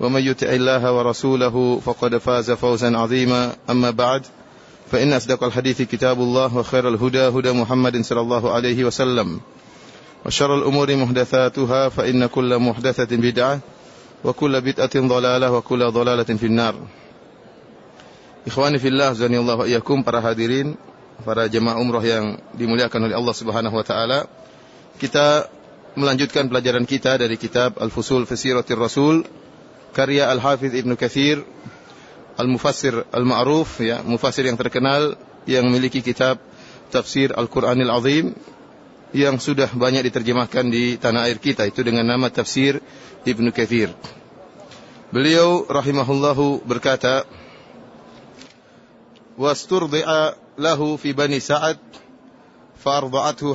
ومن يطع الله ورسوله فقد فاز فوزا عظيما أما بعد فإن أصدق الحديث كتاب الله وخير الهدى هدى محمد صلى الله عليه وسلم وشر الأمور محدثاتها فإن كل محدثة بدعة وكل بدعة ضلالة وكل ضلالة في النار Ikhwani fillah zani Allah wa iyyakum para hadirin, para jemaah umrah yang dimuliakan oleh Allah Subhanahu wa taala. Kita melanjutkan pelajaran kita dari kitab Al-Fusul fi Siratir Rasul karya Al-Hafiz Ibnu Katsir Al-Mufassir Al-Ma'ruf ya, mufassir yang terkenal yang memiliki kitab Tafsir Al-Qur'anil Azim yang sudah banyak diterjemahkan di tanah air kita itu dengan nama Tafsir Ibnu Katsir. Beliau rahimahullahu berkata, "Wasturdi'a lahu fi Bani Sa'ad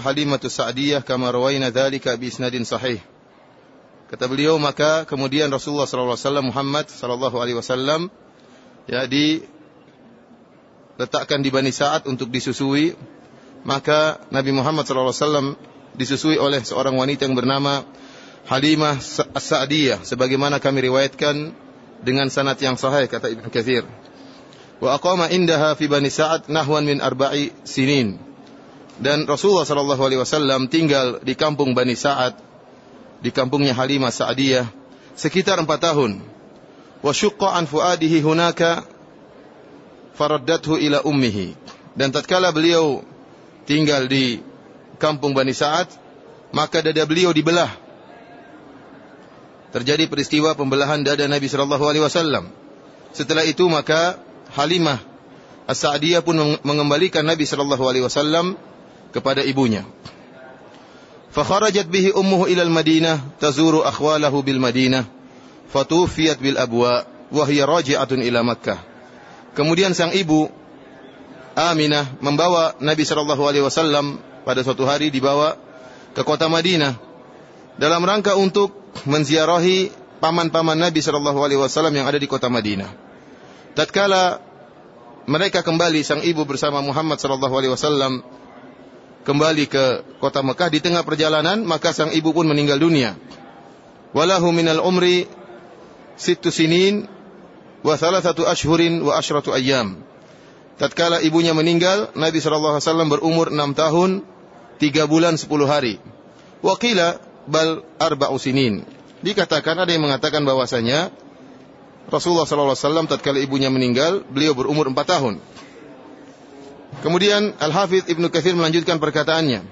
Halimatu Sa'diyah kama rawaina dzalika bi isnadin sahih." Kata beliau maka kemudian Rasulullah sallallahu alaihi wasallam Muhammad sallallahu alaihi wasallam ya di letakkan di Bani Sa'ad untuk disusui maka Nabi Muhammad sallallahu alaihi wasallam disusui oleh seorang wanita yang bernama Halimah As-Sa'diyah sebagaimana kami riwayatkan dengan sanad yang sahih kata Ibnu Katsir. Wa aqama indaha fi Bani Sa'ad nahwan min arba'i sinin. Dan Rasulullah sallallahu alaihi wasallam tinggal di kampung Bani Sa'ad di kampungnya Halimah Sa'diyah sekitar empat tahun. Wa syuqqa an fuadihi hunaka faraddathu ila ummihi. Dan tatkala beliau tinggal di kampung Bani Sa'ad, maka dada beliau dibelah terjadi peristiwa pembelahan dada Nabi sallallahu alaihi wasallam. Setelah itu maka Halimah As-Sa'diyah pun mengembalikan Nabi sallallahu alaihi wasallam kepada ibunya. Ila al-Madinah tazuru akhwalahu bil Madinah fatufiyat bil abwa wa hiya raji'atun ila Makkah. Kemudian sang ibu Aminah membawa Nabi sallallahu alaihi wasallam pada suatu hari dibawa ke kota Madinah dalam rangka untuk menziarahi paman-paman Nabi sallallahu alaihi wasallam yang ada di kota Madinah. Tatkala mereka kembali sang ibu bersama Muhammad sallallahu alaihi wasallam kembali ke kota Mekah di tengah perjalanan maka sang ibu pun meninggal dunia. Walahu minal umri sittu sinin wa thalathatu ashhurin wa ashratu ayyam. Tatkala ibunya meninggal, Nabi sallallahu alaihi wasallam berumur 6 tahun, 3 bulan 10 hari. Waqila bal arba'u sinin. Dikatakan ada yang mengatakan bahwasanya Rasulullah sallallahu alaihi wasallam tatkala ibunya meninggal, beliau berumur 4 tahun. Kemudian Al-Hafidh Ibnu Katsir melanjutkan perkataannya.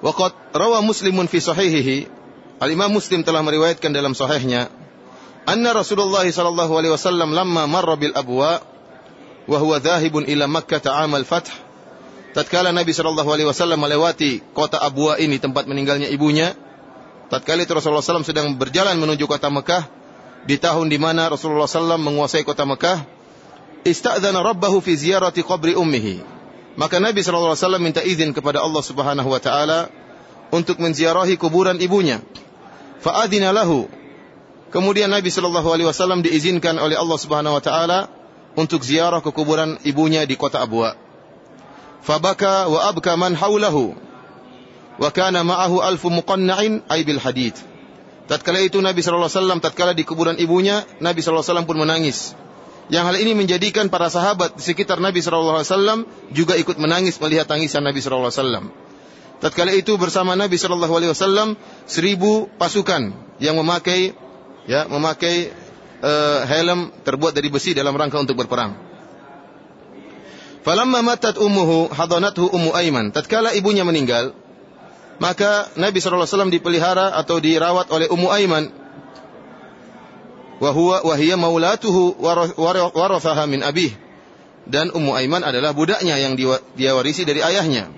Waqad rawa Muslimun fi sahihihi, Al-Imam Muslim telah meriwayatkan dalam sahihnya, anna Rasulullah sallallahu alaihi wasallam lamma marra bil abwa wa huwa dhahibun ila Makkah ta'amal fath tatkala Nabi sallallahu alaihi wasallam melewati kota Abwa ini tempat meninggalnya ibunya, tatkala itu Rasulullah SAW sedang berjalan menuju kota Mekah di tahun di mana Rasulullah SAW menguasai kota Mekah, istadzana rabbahu fi ziyarati qabri ummihi. Maka Nabi sallallahu alaihi wasallam minta izin kepada Allah Subhanahu wa taala untuk menziarahi kuburan ibunya. Fa'adina lahu. Kemudian Nabi sallallahu alaihi wasallam diizinkan oleh Allah Subhanahu wa taala untuk ziarah ke kuburan ibunya di kota Abwa. Fabaka wa abka man haulahu. Wa kana ma'ahu alfu muqanna'in ay bil hadid. Tatkala itu Nabi sallallahu alaihi wasallam tatkala di kuburan ibunya, Nabi sallallahu alaihi wasallam pun menangis. Yang hal ini menjadikan para sahabat di sekitar Nabi sallallahu alaihi wasallam juga ikut menangis melihat tangisan Nabi sallallahu alaihi wasallam. Tatkala itu bersama Nabi sallallahu alaihi wasallam seribu pasukan yang memakai ya memakai uh, helm terbuat dari besi dalam rangka untuk berperang. Falamma matat ummuhu hadanathu ummu Aiman. Tatkala ibunya meninggal, maka Nabi SAW dipelihara atau dirawat oleh Ummu Aiman. Wahuwa wahia maulatuhu warathaha min abih. Dan Ummu Aiman adalah budaknya yang dia warisi dari ayahnya.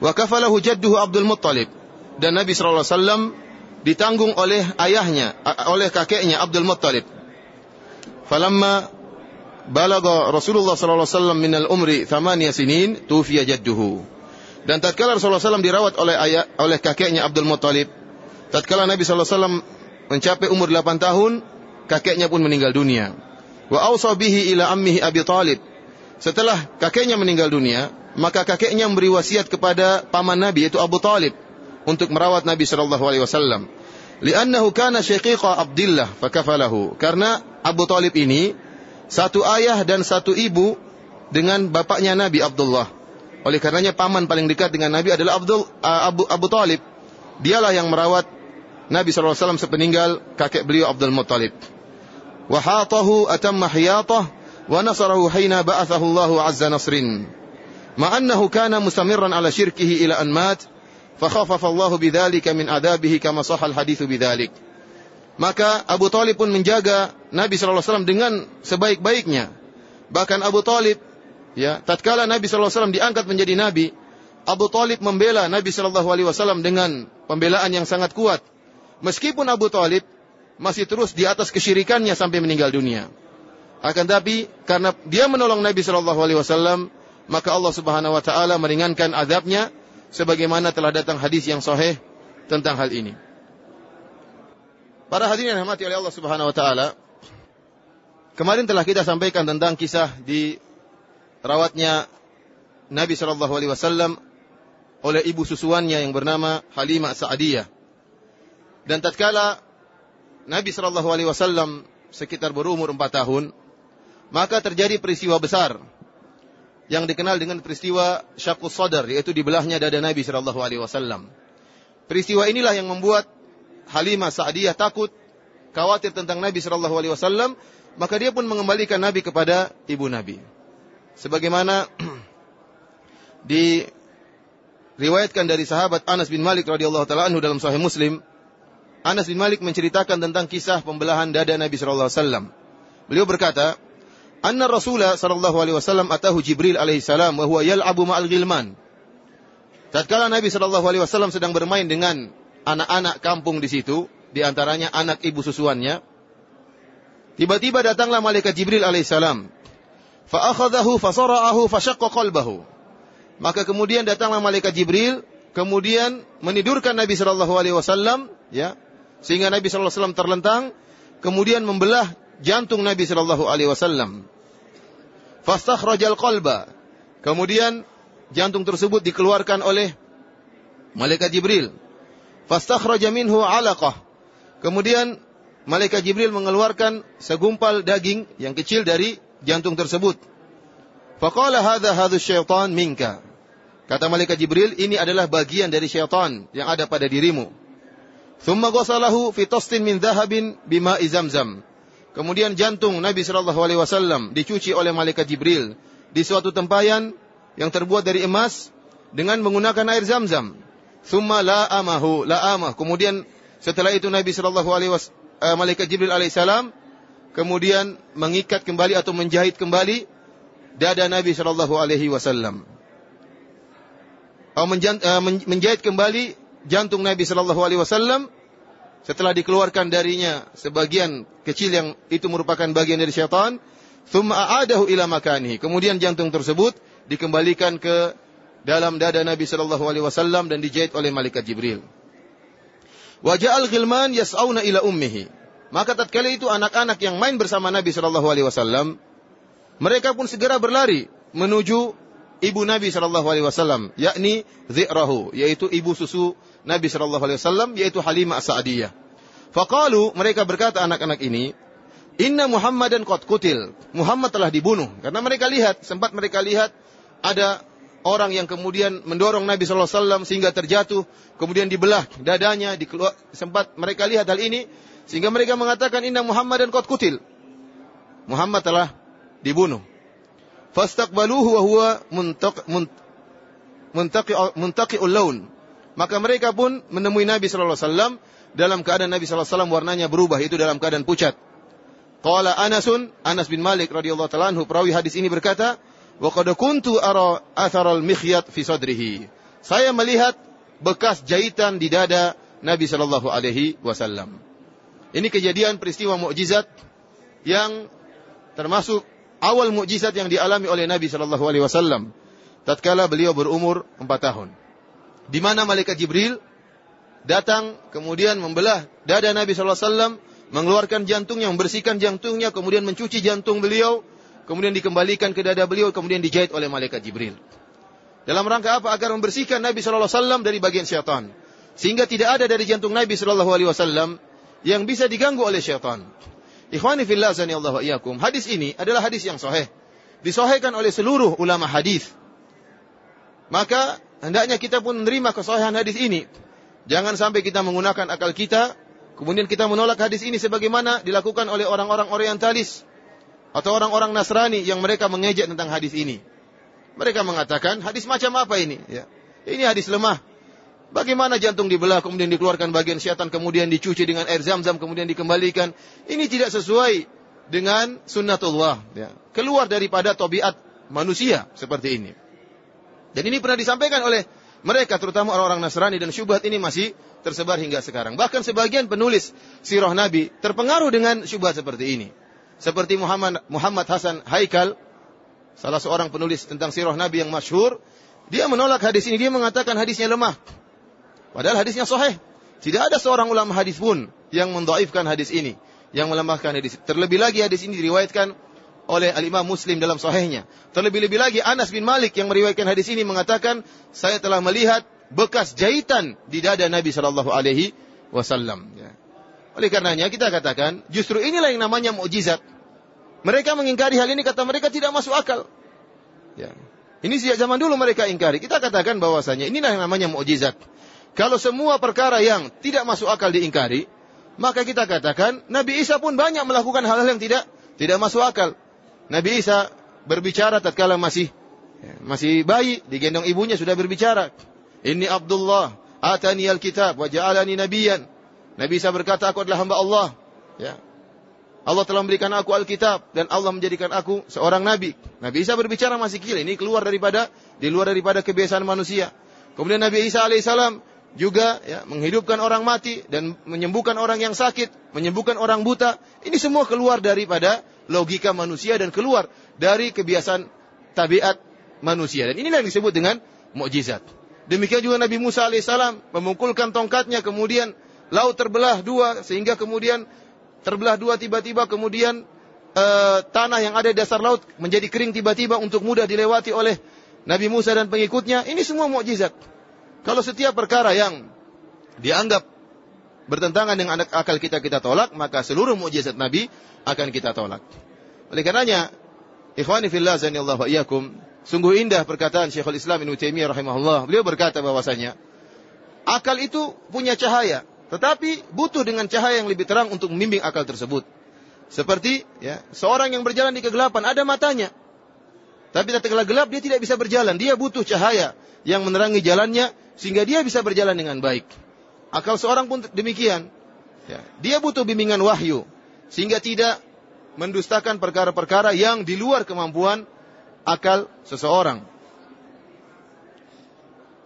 Wa kafalahu jadduhu Abdul Muttalib. Dan Nabi SAW ditanggung oleh ayahnya, oleh kakeknya Abdul Muttalib. Falamma balaga Rasulullah SAW min al-umri thamaniya sinin, tufiya jadduhu. Dan tatkala Rasulullah SAW dirawat oleh ayah, oleh kakeknya Abdul Muttalib, tatkala Nabi SAW mencapai umur 8 tahun, kakeknya pun meninggal dunia. Wa awsa ila ammihi Abi Talib. Setelah kakeknya meninggal dunia, maka kakeknya memberi wasiat kepada paman Nabi yaitu Abu Talib untuk merawat Nabi sallallahu alaihi wasallam. Li'annahu kana syaqiqa Abdullah fakafalahu. Karena Abu Talib ini satu ayah dan satu ibu dengan bapaknya Nabi Abdullah. Oleh karenanya paman paling dekat dengan Nabi adalah Abdul uh, Abu Abu Talib. Dialah yang merawat Nabi SAW sepeninggal kakek beliau Abdul Muttalib. Hiyatah wa nasarahu hina ba'athahu Allah azza nasrin. Ma annahu kana mustamirran ala syirkihi ila an mat fa khafafa Allah bidzalika min adabihi kama sahal hadithu bidzalik. Maka Abu Talib pun menjaga Nabi SAW dengan sebaik-baiknya. Bahkan Abu Talib Ya, tatkala Nabi SAW diangkat menjadi Nabi, Abu Talib membela Nabi SAW dengan pembelaan yang sangat kuat. Meskipun Abu Talib masih terus di atas kesyirikannya sampai meninggal dunia. Akan tapi karena dia menolong Nabi SAW, maka Allah Subhanahu Wa Taala meringankan adabnya, sebagaimana telah datang hadis yang sahih tentang hal ini. Para hadirin yang dirahmati oleh Allah Subhanahu Wa Taala, kemarin telah kita sampaikan tentang kisah di rawatnya Nabi Shallallahu Alaihi Wasallam oleh ibu susuannya yang bernama Halimah Sa'diyah. Dan tatkala Nabi Shallallahu Alaihi Wasallam sekitar berumur empat tahun, maka terjadi peristiwa besar yang dikenal dengan peristiwa syakus sadar, yaitu dibelahnya dada Nabi Shallallahu Alaihi Wasallam. Peristiwa inilah yang membuat Halimah Sa'diyah takut, khawatir tentang Nabi Shallallahu Alaihi Wasallam, maka dia pun mengembalikan Nabi kepada ibu Nabi sebagaimana diriwayatkan dari sahabat Anas bin Malik radhiyallahu taala anhu dalam sahih Muslim Anas bin Malik menceritakan tentang kisah pembelahan dada Nabi sallallahu alaihi wasallam beliau berkata anna Rasulullah sallallahu alaihi wasallam atahu Jibril alaihi salam wa huwa yal'abu ma'al ghilman tatkala Nabi sallallahu alaihi wasallam sedang bermain dengan anak-anak kampung di situ di antaranya anak ibu susuannya tiba-tiba datanglah malaikat Jibril alaihi salam Fa'akhadahu fasara'ahu fashaqqa qalbahu. Maka kemudian datanglah malaikat Jibril, kemudian menidurkan Nabi sallallahu alaihi wasallam, ya. Sehingga Nabi sallallahu alaihi wasallam terlentang, kemudian membelah jantung Nabi sallallahu alaihi wasallam. Fastakhrajal qalba. Kemudian jantung tersebut dikeluarkan oleh malaikat Jibril. Fastakhraja minhu 'alaqah. Kemudian malaikat Jibril mengeluarkan segumpal daging yang kecil dari jantung tersebut. Faqala hadha hadhu syaitan minka. Kata malaikat Jibril, ini adalah bagian dari syaitan yang ada pada dirimu. Thumma ghasalahu fi tastin min dhahabin bima zamzam. Kemudian jantung Nabi sallallahu alaihi wasallam dicuci oleh malaikat Jibril di suatu tempayan yang terbuat dari emas dengan menggunakan air Zamzam. Thumma la amah. Kemudian setelah itu Nabi sallallahu alaihi wasallam uh, malaikat Jibril alaihissalam kemudian mengikat kembali atau menjahit kembali dada Nabi Shallallahu Alaihi Wasallam. Eh, menjahit kembali jantung Nabi Shallallahu Alaihi Wasallam setelah dikeluarkan darinya sebagian kecil yang itu merupakan bagian dari syaitan, thumma makanihi. Kemudian jantung tersebut dikembalikan ke dalam dada Nabi Shallallahu Alaihi Wasallam dan dijahit oleh malaikat Jibril. Wajah al-ghilman yas'auna ila ummihi. Maka tatkala itu anak-anak yang main bersama Nabi Shallallahu Alaihi Wasallam, mereka pun segera berlari menuju ibu Nabi Shallallahu Alaihi Wasallam, yakni Zirahu, yaitu ibu susu Nabi Shallallahu Alaihi Wasallam, yaitu Halimah Sa'diyah. Fakalu mereka berkata anak-anak ini, Inna Muhammadan qad kutil. Muhammad telah dibunuh. Karena mereka lihat, sempat mereka lihat ada orang yang kemudian mendorong Nabi sallallahu alaihi wasallam sehingga terjatuh, kemudian dibelah dadanya, dikeluar, sempat mereka lihat hal ini sehingga mereka mengatakan inna Muhammadan qad kutil. Muhammad telah dibunuh. Fastaqbaluhu wa huwa muntaq muntaqi muntaqi'ul laun. Maka mereka pun menemui Nabi sallallahu alaihi wasallam dalam keadaan Nabi sallallahu alaihi wasallam warnanya berubah itu dalam keadaan pucat. Qala Anasun, Anas bin Malik radhiyallahu taala anhu perawi hadis ini berkata, "Wa qad kuntu ara atharal mikhyat fi sadrihi." Saya melihat bekas jahitan di dada Nabi sallallahu alaihi wasallam. Ini kejadian peristiwa mukjizat yang termasuk awal mukjizat yang dialami oleh Nabi sallallahu alaihi wasallam tatkala beliau berumur 4 tahun di mana malaikat Jibril datang kemudian membelah dada Nabi sallallahu alaihi wasallam, mengeluarkan jantungnya, membersihkan jantungnya, kemudian mencuci jantung beliau, kemudian dikembalikan ke dada beliau, kemudian dijahit oleh malaikat Jibril. Dalam rangka apa? Agar membersihkan Nabi sallallahu alaihi wasallam dari bagian syaitan. Sehingga tidak ada dari jantung Nabi sallallahu alaihi wasallam yang bisa diganggu oleh syaitan. Ikhwani fillah Allah wa iyyakum. Hadis ini adalah hadis yang sahih. Disahihkan oleh seluruh ulama hadis. Maka hendaknya kita pun menerima kesahihan hadis ini. Jangan sampai kita menggunakan akal kita, kemudian kita menolak hadis ini sebagaimana dilakukan oleh orang-orang orientalis atau orang-orang Nasrani yang mereka mengejek tentang hadis ini. Mereka mengatakan, hadis macam apa ini? Ya. Ini hadis lemah. Bagaimana jantung dibelah, kemudian dikeluarkan bagian syaitan, kemudian dicuci dengan air zam-zam, kemudian dikembalikan. Ini tidak sesuai dengan sunnatullah. Ya. Keluar daripada tobiat manusia seperti ini. Dan ini pernah disampaikan oleh mereka, terutama orang-orang Nasrani dan syubhat ini masih tersebar hingga sekarang. Bahkan sebagian penulis sirah Nabi terpengaruh dengan syubhat seperti ini. Seperti Muhammad, Muhammad Hasan Haikal, salah seorang penulis tentang sirah Nabi yang masyhur, dia menolak hadis ini, dia mengatakan hadisnya lemah. Padahal hadisnya sahih. Tidak ada seorang ulama hadis pun yang mendaifkan hadis ini, yang melemahkan hadis. Terlebih lagi hadis ini diriwayatkan oleh Al-Imam Muslim dalam sahihnya. Terlebih-lebih lagi Anas bin Malik yang meriwayatkan hadis ini mengatakan, saya telah melihat bekas jahitan di dada Nabi Shallallahu Alaihi Wasallam. Ya. Oleh karenanya kita katakan, justru inilah yang namanya mukjizat. Mereka mengingkari hal ini kata mereka tidak masuk akal. Ya. Ini sejak zaman dulu mereka ingkari. Kita katakan bahwasanya inilah yang namanya mukjizat. Kalau semua perkara yang tidak masuk akal diingkari, maka kita katakan Nabi Isa pun banyak melakukan hal-hal yang tidak tidak masuk akal. Nabi Isa berbicara tatkala masih masih bayi, digendong ibunya sudah berbicara. Ini Abdullah, atani alkitab wa ja'alani nabiyan. Nabi Isa berkata, aku adalah hamba Allah. Ya. Allah telah memberikan aku Alkitab dan Allah menjadikan aku seorang nabi. Nabi Isa berbicara masih kecil, ini keluar daripada di luar daripada kebiasaan manusia. Kemudian Nabi Isa alaihissalam juga ya, menghidupkan orang mati dan menyembuhkan orang yang sakit, menyembuhkan orang buta. Ini semua keluar daripada logika manusia dan keluar dari kebiasaan tabiat manusia. Dan inilah yang disebut dengan mukjizat. Demikian juga Nabi Musa alaihissalam memukulkan tongkatnya kemudian laut terbelah dua sehingga kemudian terbelah dua tiba-tiba kemudian e, tanah yang ada di dasar laut menjadi kering tiba-tiba untuk mudah dilewati oleh Nabi Musa dan pengikutnya. Ini semua mukjizat. Kalau setiap perkara yang dianggap bertentangan dengan akal kita kita tolak, maka seluruh mukjizat Nabi akan kita tolak. Oleh karenanya, ikhwani fillah zanillahu iyyakum, sungguh indah perkataan Syekhul Islam Ibnu Taimiyah rahimahullah. Beliau berkata bahwasanya akal itu punya cahaya, tetapi butuh dengan cahaya yang lebih terang untuk membimbing akal tersebut. Seperti ya, seorang yang berjalan di kegelapan ada matanya. Tapi tatkala gelap dia tidak bisa berjalan, dia butuh cahaya yang menerangi jalannya sehingga dia bisa berjalan dengan baik. Akal seorang pun demikian. Ya, dia butuh bimbingan wahyu sehingga tidak mendustakan perkara-perkara yang di luar kemampuan akal seseorang.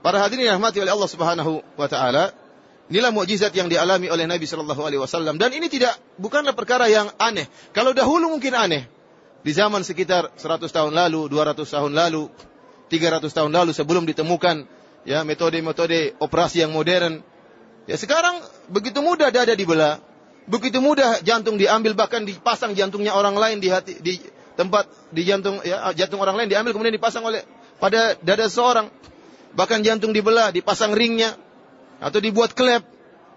Para hadirin yang rahmati oleh Allah Subhanahu wa taala, inilah mukjizat yang dialami oleh Nabi sallallahu alaihi wasallam dan ini tidak bukanlah perkara yang aneh. Kalau dahulu mungkin aneh. Di zaman sekitar 100 tahun lalu, 200 tahun lalu, 300 tahun lalu sebelum ditemukan ya metode-metode operasi yang modern Ya sekarang begitu mudah dada dibelah, begitu mudah jantung diambil bahkan dipasang jantungnya orang lain di hati di tempat di jantung ya jantung orang lain diambil kemudian dipasang oleh pada dada seorang. Bahkan jantung dibelah, dipasang ringnya atau dibuat klep.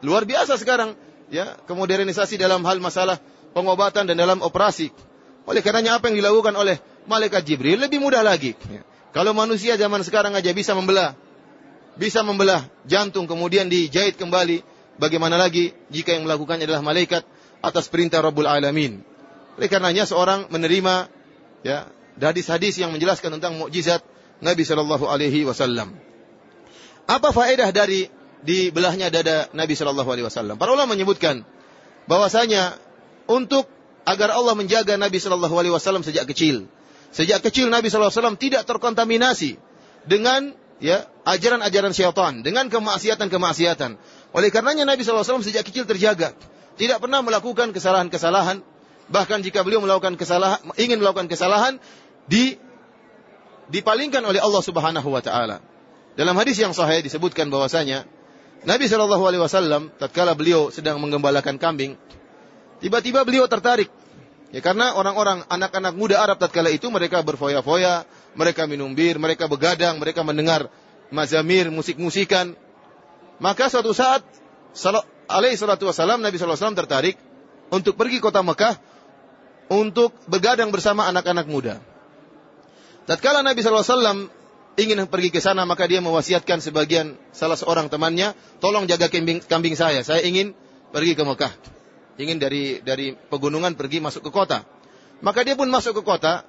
Luar biasa sekarang ya kemodernisasi dalam hal masalah pengobatan dan dalam operasi. Oleh karenanya apa yang dilakukan oleh malaikat Jibril lebih mudah lagi. Ya. Kalau manusia zaman sekarang aja bisa membelah, bisa membelah jantung kemudian dijahit kembali, bagaimana lagi jika yang melakukannya adalah malaikat atas perintah Rabbul Alamin. Oleh karenanya seorang menerima ya hadis-hadis yang menjelaskan tentang mukjizat Nabi Shallallahu Alaihi Wasallam. Apa faedah dari dibelahnya dada Nabi Shallallahu Alaihi Wasallam? Para ulama menyebutkan bahwasanya untuk agar Allah menjaga Nabi Shallallahu Alaihi Wasallam sejak kecil. Sejak kecil Nabi Shallallahu Alaihi Wasallam tidak terkontaminasi dengan ya ajaran-ajaran syaitan, dengan kemaksiatan-kemaksiatan. Oleh karenanya Nabi Wasallam sejak kecil terjaga, tidak pernah melakukan kesalahan-kesalahan Bahkan jika beliau melakukan kesalahan, ingin melakukan kesalahan, di dipalingkan oleh Allah Subhanahu wa taala. Dalam hadis yang sahih disebutkan bahwasanya Nabi Shallallahu alaihi wasallam tatkala beliau sedang menggembalakan kambing, tiba-tiba beliau tertarik. Ya karena orang-orang anak-anak muda Arab tatkala itu mereka berfoya-foya, mereka minum bir, mereka begadang, mereka mendengar mazamir, musik-musikan. Maka suatu saat alaihi salatu wasallam Nabi sallallahu alaihi wasallam tertarik untuk pergi kota Mekah untuk begadang bersama anak-anak muda. Tatkala Nabi SAW ingin pergi ke sana, maka dia mewasiatkan sebagian salah seorang temannya, tolong jaga kambing, kambing saya. Saya ingin pergi ke Mekah. Ingin dari dari pegunungan pergi masuk ke kota. Maka dia pun masuk ke kota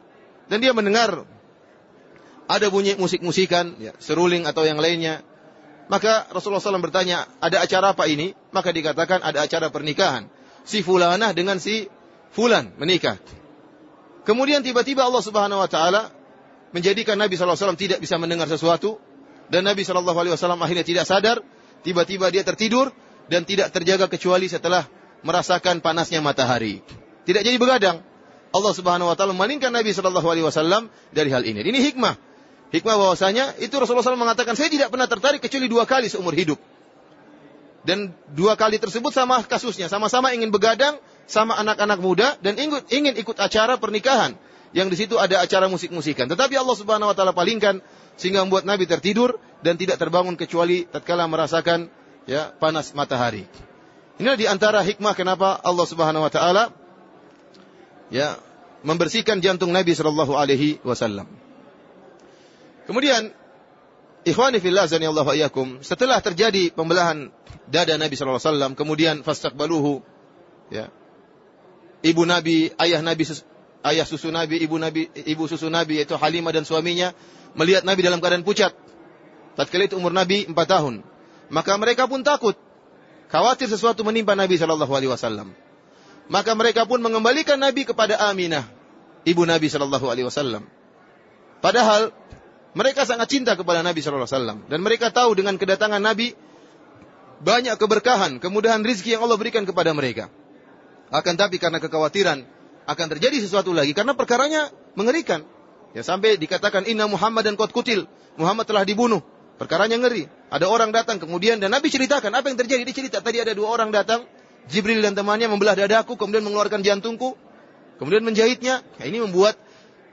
dan dia mendengar ada bunyi musik-musikan, ya, seruling atau yang lainnya. Maka Rasulullah SAW bertanya, ada acara apa ini? Maka dikatakan ada acara pernikahan. Si fulanah dengan si fulan menikah. Kemudian tiba-tiba Allah Subhanahu wa taala menjadikan Nabi SAW tidak bisa mendengar sesuatu dan Nabi SAW akhirnya tidak sadar, tiba-tiba dia tertidur dan tidak terjaga kecuali setelah merasakan panasnya matahari. Tidak jadi begadang. Allah Subhanahu wa taala memalingkan Nabi SAW dari hal ini. Ini hikmah. Hikmah bahwasanya itu Rasulullah SAW mengatakan saya tidak pernah tertarik kecuali dua kali seumur hidup. Dan dua kali tersebut sama kasusnya, sama-sama ingin begadang sama anak-anak muda dan ingin, ikut acara pernikahan yang di situ ada acara musik-musikan. Tetapi Allah Subhanahu wa taala palingkan sehingga membuat Nabi tertidur dan tidak terbangun kecuali tatkala merasakan ya panas matahari. Ini di antara hikmah kenapa Allah Subhanahu wa taala ya membersihkan jantung Nabi sallallahu alaihi wasallam. Kemudian ikhwani fillah Allah iyyakum setelah terjadi pembelahan dada Nabi sallallahu alaihi wasallam kemudian fastaqbaluhu ya ibu Nabi, ayah Nabi, ayah susu Nabi, ibu Nabi, ibu susu Nabi yaitu Halimah dan suaminya melihat Nabi dalam keadaan pucat. Tatkala itu umur Nabi empat tahun. Maka mereka pun takut. Khawatir sesuatu menimpa Nabi Shallallahu Alaihi Wasallam. Maka mereka pun mengembalikan Nabi kepada Aminah, ibu Nabi Shallallahu Alaihi Wasallam. Padahal mereka sangat cinta kepada Nabi Shallallahu Alaihi Wasallam dan mereka tahu dengan kedatangan Nabi banyak keberkahan, kemudahan rizki yang Allah berikan kepada mereka. Akan tapi karena kekhawatiran akan terjadi sesuatu lagi karena perkaranya mengerikan. Ya sampai dikatakan inna Muhammad dan kot kutil. Muhammad telah dibunuh. Perkaranya ngeri. Ada orang datang kemudian dan Nabi ceritakan apa yang terjadi. Dia cerita tadi ada dua orang datang. Jibril dan temannya membelah dadaku kemudian mengeluarkan jantungku. Kemudian menjahitnya. Nah, ini membuat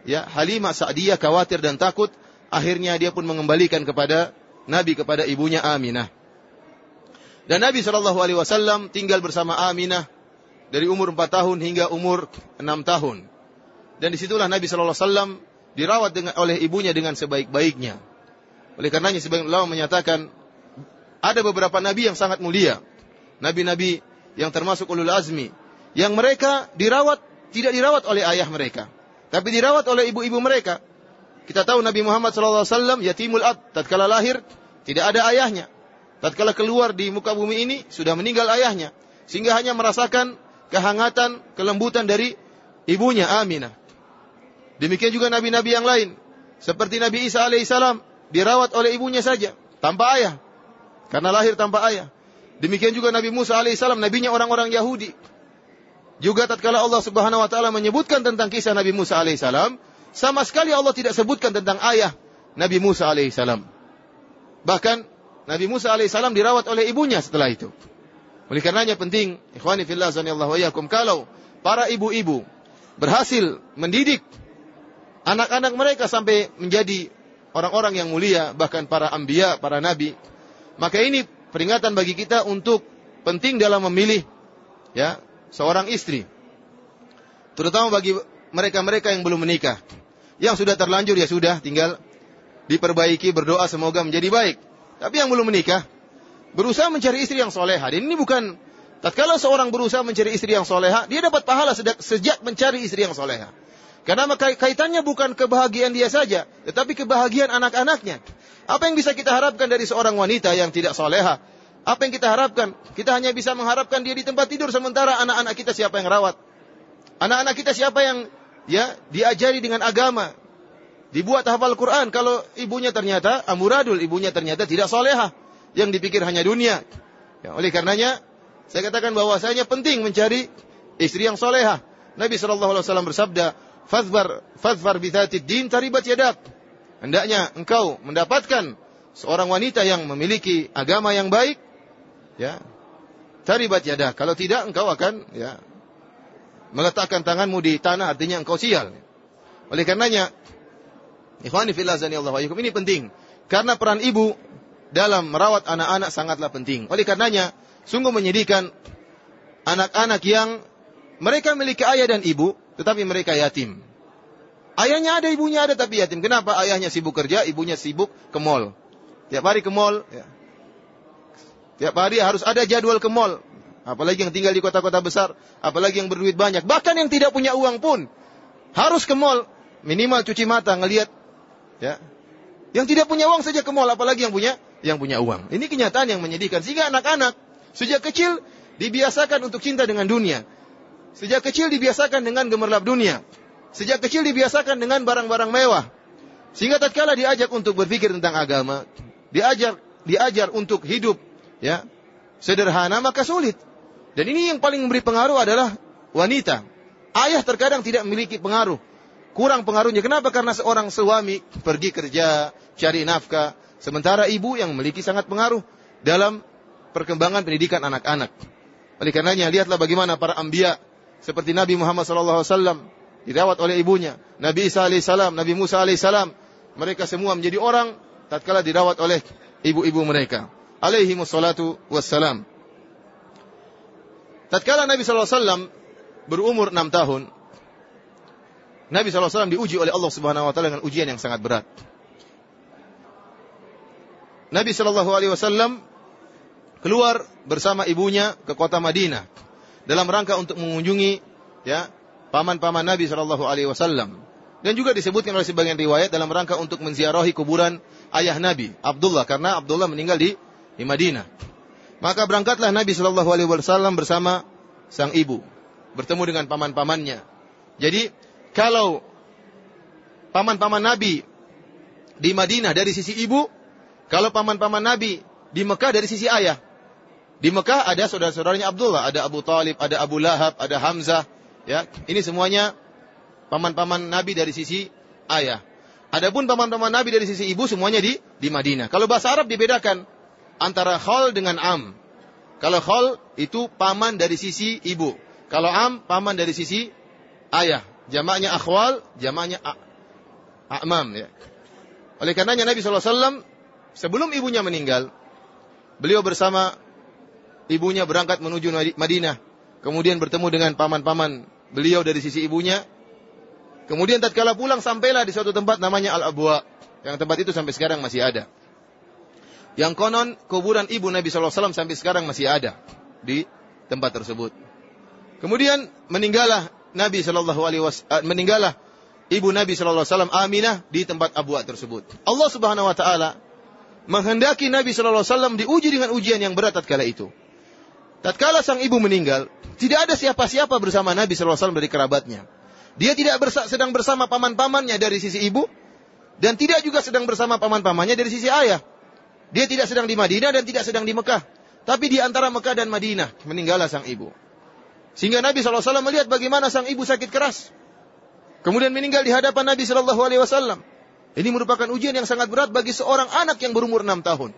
ya Halimah Sa'diyah khawatir dan takut. Akhirnya dia pun mengembalikan kepada Nabi kepada ibunya Aminah. Dan Nabi Shallallahu Alaihi Wasallam tinggal bersama Aminah dari umur 4 tahun hingga umur 6 tahun. Dan di situlah Nabi Shallallahu Alaihi Wasallam dirawat dengan, oleh ibunya dengan sebaik-baiknya. Oleh karenanya sebagian ulama menyatakan ada beberapa nabi yang sangat mulia, nabi-nabi yang termasuk ulul azmi, yang mereka dirawat tidak dirawat oleh ayah mereka, tapi dirawat oleh ibu-ibu mereka. Kita tahu Nabi Muhammad SAW yatimul ad, tatkala lahir tidak ada ayahnya. Tatkala keluar di muka bumi ini sudah meninggal ayahnya, sehingga hanya merasakan kehangatan, kelembutan dari ibunya Aminah. Demikian juga nabi-nabi yang lain. Seperti Nabi Isa alaihissalam dirawat oleh ibunya saja, tanpa ayah. Karena lahir tanpa ayah. Demikian juga Nabi Musa alaihissalam, nabinya orang-orang Yahudi. Juga tatkala Allah Subhanahu wa taala menyebutkan tentang kisah Nabi Musa alaihissalam, sama sekali Allah tidak sebutkan tentang ayah Nabi Musa alaihissalam. Bahkan Nabi Musa alaihissalam dirawat oleh ibunya setelah itu. Oleh karenanya penting, ikhwani fillah sanallahu yakum kalau para ibu-ibu berhasil mendidik anak-anak mereka sampai menjadi orang-orang yang mulia, bahkan para ambia, para nabi, maka ini peringatan bagi kita untuk penting dalam memilih ya seorang istri. Terutama bagi mereka-mereka yang belum menikah. Yang sudah terlanjur ya sudah, tinggal diperbaiki, berdoa semoga menjadi baik. Tapi yang belum menikah, berusaha mencari istri yang soleha. Dan ini bukan, tatkala seorang berusaha mencari istri yang soleha, dia dapat pahala sejak, mencari istri yang soleha. Karena kaitannya bukan kebahagiaan dia saja, tetapi kebahagiaan anak-anaknya. Apa yang bisa kita harapkan dari seorang wanita yang tidak soleha? Apa yang kita harapkan? Kita hanya bisa mengharapkan dia di tempat tidur sementara anak-anak kita siapa yang rawat? Anak-anak kita siapa yang ya diajari dengan agama? Dibuat hafal Quran kalau ibunya ternyata amuradul, ibunya ternyata tidak soleha. Yang dipikir hanya dunia. Ya, oleh karenanya saya katakan bahwasanya penting mencari istri yang soleha. Nabi SAW bersabda, Fazbar, fazbar bithatid din taribat yadak. Hendaknya engkau mendapatkan seorang wanita yang memiliki agama yang baik, ya, taribat yadak. Kalau tidak, engkau akan, ya, meletakkan tanganmu di tanah, artinya engkau sial. Oleh karenanya, ikhwani fillah Allah ini penting. Karena peran ibu dalam merawat anak-anak sangatlah penting. Oleh karenanya, sungguh menyedihkan anak-anak yang mereka memiliki ayah dan ibu, tetapi mereka yatim. Ayahnya ada, ibunya ada, tapi yatim. Kenapa? Ayahnya sibuk kerja, ibunya sibuk ke mall. Tiap hari ke mall. Ya. Tiap hari harus ada jadwal ke mall. Apalagi yang tinggal di kota-kota besar. Apalagi yang berduit banyak. Bahkan yang tidak punya uang pun. Harus ke mall. Minimal cuci mata, ngelihat. Ya. Yang tidak punya uang saja ke mall. Apalagi yang punya yang punya uang. Ini kenyataan yang menyedihkan. Sehingga anak-anak sejak kecil dibiasakan untuk cinta dengan dunia. Sejak kecil dibiasakan dengan gemerlap dunia. Sejak kecil dibiasakan dengan barang-barang mewah. Sehingga tatkala diajak untuk berpikir tentang agama, diajar diajar untuk hidup ya sederhana maka sulit. Dan ini yang paling memberi pengaruh adalah wanita. Ayah terkadang tidak memiliki pengaruh. Kurang pengaruhnya. Kenapa? Karena seorang suami pergi kerja, cari nafkah. Sementara ibu yang memiliki sangat pengaruh dalam perkembangan pendidikan anak-anak. Oleh karenanya, lihatlah bagaimana para ambia seperti Nabi Muhammad SAW dirawat oleh ibunya, Nabi Isa alaihissalam, Nabi Musa alaihissalam, mereka semua menjadi orang tatkala dirawat oleh ibu-ibu mereka. Alaihi wassalatu wassalam. Tatkala Nabi SAW berumur enam tahun, Nabi SAW diuji oleh Allah Subhanahu Wa Taala dengan ujian yang sangat berat. Nabi Shallallahu Alaihi Wasallam keluar bersama ibunya ke kota Madinah dalam rangka untuk mengunjungi ya paman-paman Nabi Shallallahu Alaihi Wasallam dan juga disebutkan oleh sebagian riwayat dalam rangka untuk menziarahi kuburan ayah Nabi Abdullah karena Abdullah meninggal di di Madinah. Maka berangkatlah Nabi Shallallahu Alaihi Wasallam bersama sang ibu bertemu dengan paman-pamannya. Jadi kalau paman-paman Nabi di Madinah dari sisi ibu, kalau paman-paman Nabi di Mekah dari sisi ayah. Di Mekah ada saudara-saudaranya Abdullah, ada Abu Talib, ada Abu Lahab, ada Hamzah. Ya, ini semuanya paman-paman Nabi dari sisi ayah. Adapun paman-paman Nabi dari sisi ibu semuanya di di Madinah. Kalau bahasa Arab dibedakan antara khol dengan am. Kalau khol itu paman dari sisi ibu. Kalau am paman dari sisi ayah. Jamaknya akhwal, jamaknya a'mam ya. Oleh karenanya Nabi SAW sebelum ibunya meninggal, beliau bersama ibunya berangkat menuju Madinah. Kemudian bertemu dengan paman-paman beliau dari sisi ibunya. Kemudian tatkala pulang sampailah di suatu tempat namanya Al-Abwa. Yang tempat itu sampai sekarang masih ada. Yang konon kuburan ibu Nabi SAW sampai sekarang masih ada di tempat tersebut. Kemudian meninggallah Nabi Shallallahu Alaihi Wasallam meninggallah ibu Nabi Shallallahu Alaihi Wasallam Aminah di tempat Abwa tersebut. Allah Subhanahu Wa Taala menghendaki Nabi Shallallahu Alaihi Wasallam diuji dengan ujian yang berat tatkala itu. Tatkala sang ibu meninggal, tidak ada siapa-siapa bersama Nabi SAW dari kerabatnya. Dia tidak bersa sedang bersama paman-pamannya dari sisi ibu, dan tidak juga sedang bersama paman-pamannya dari sisi ayah. Dia tidak sedang di Madinah dan tidak sedang di Mekah. Tapi di antara Mekah dan Madinah, meninggallah sang ibu. Sehingga Nabi SAW melihat bagaimana sang ibu sakit keras. Kemudian meninggal di hadapan Nabi SAW. Ini merupakan ujian yang sangat berat bagi seorang anak yang berumur enam tahun.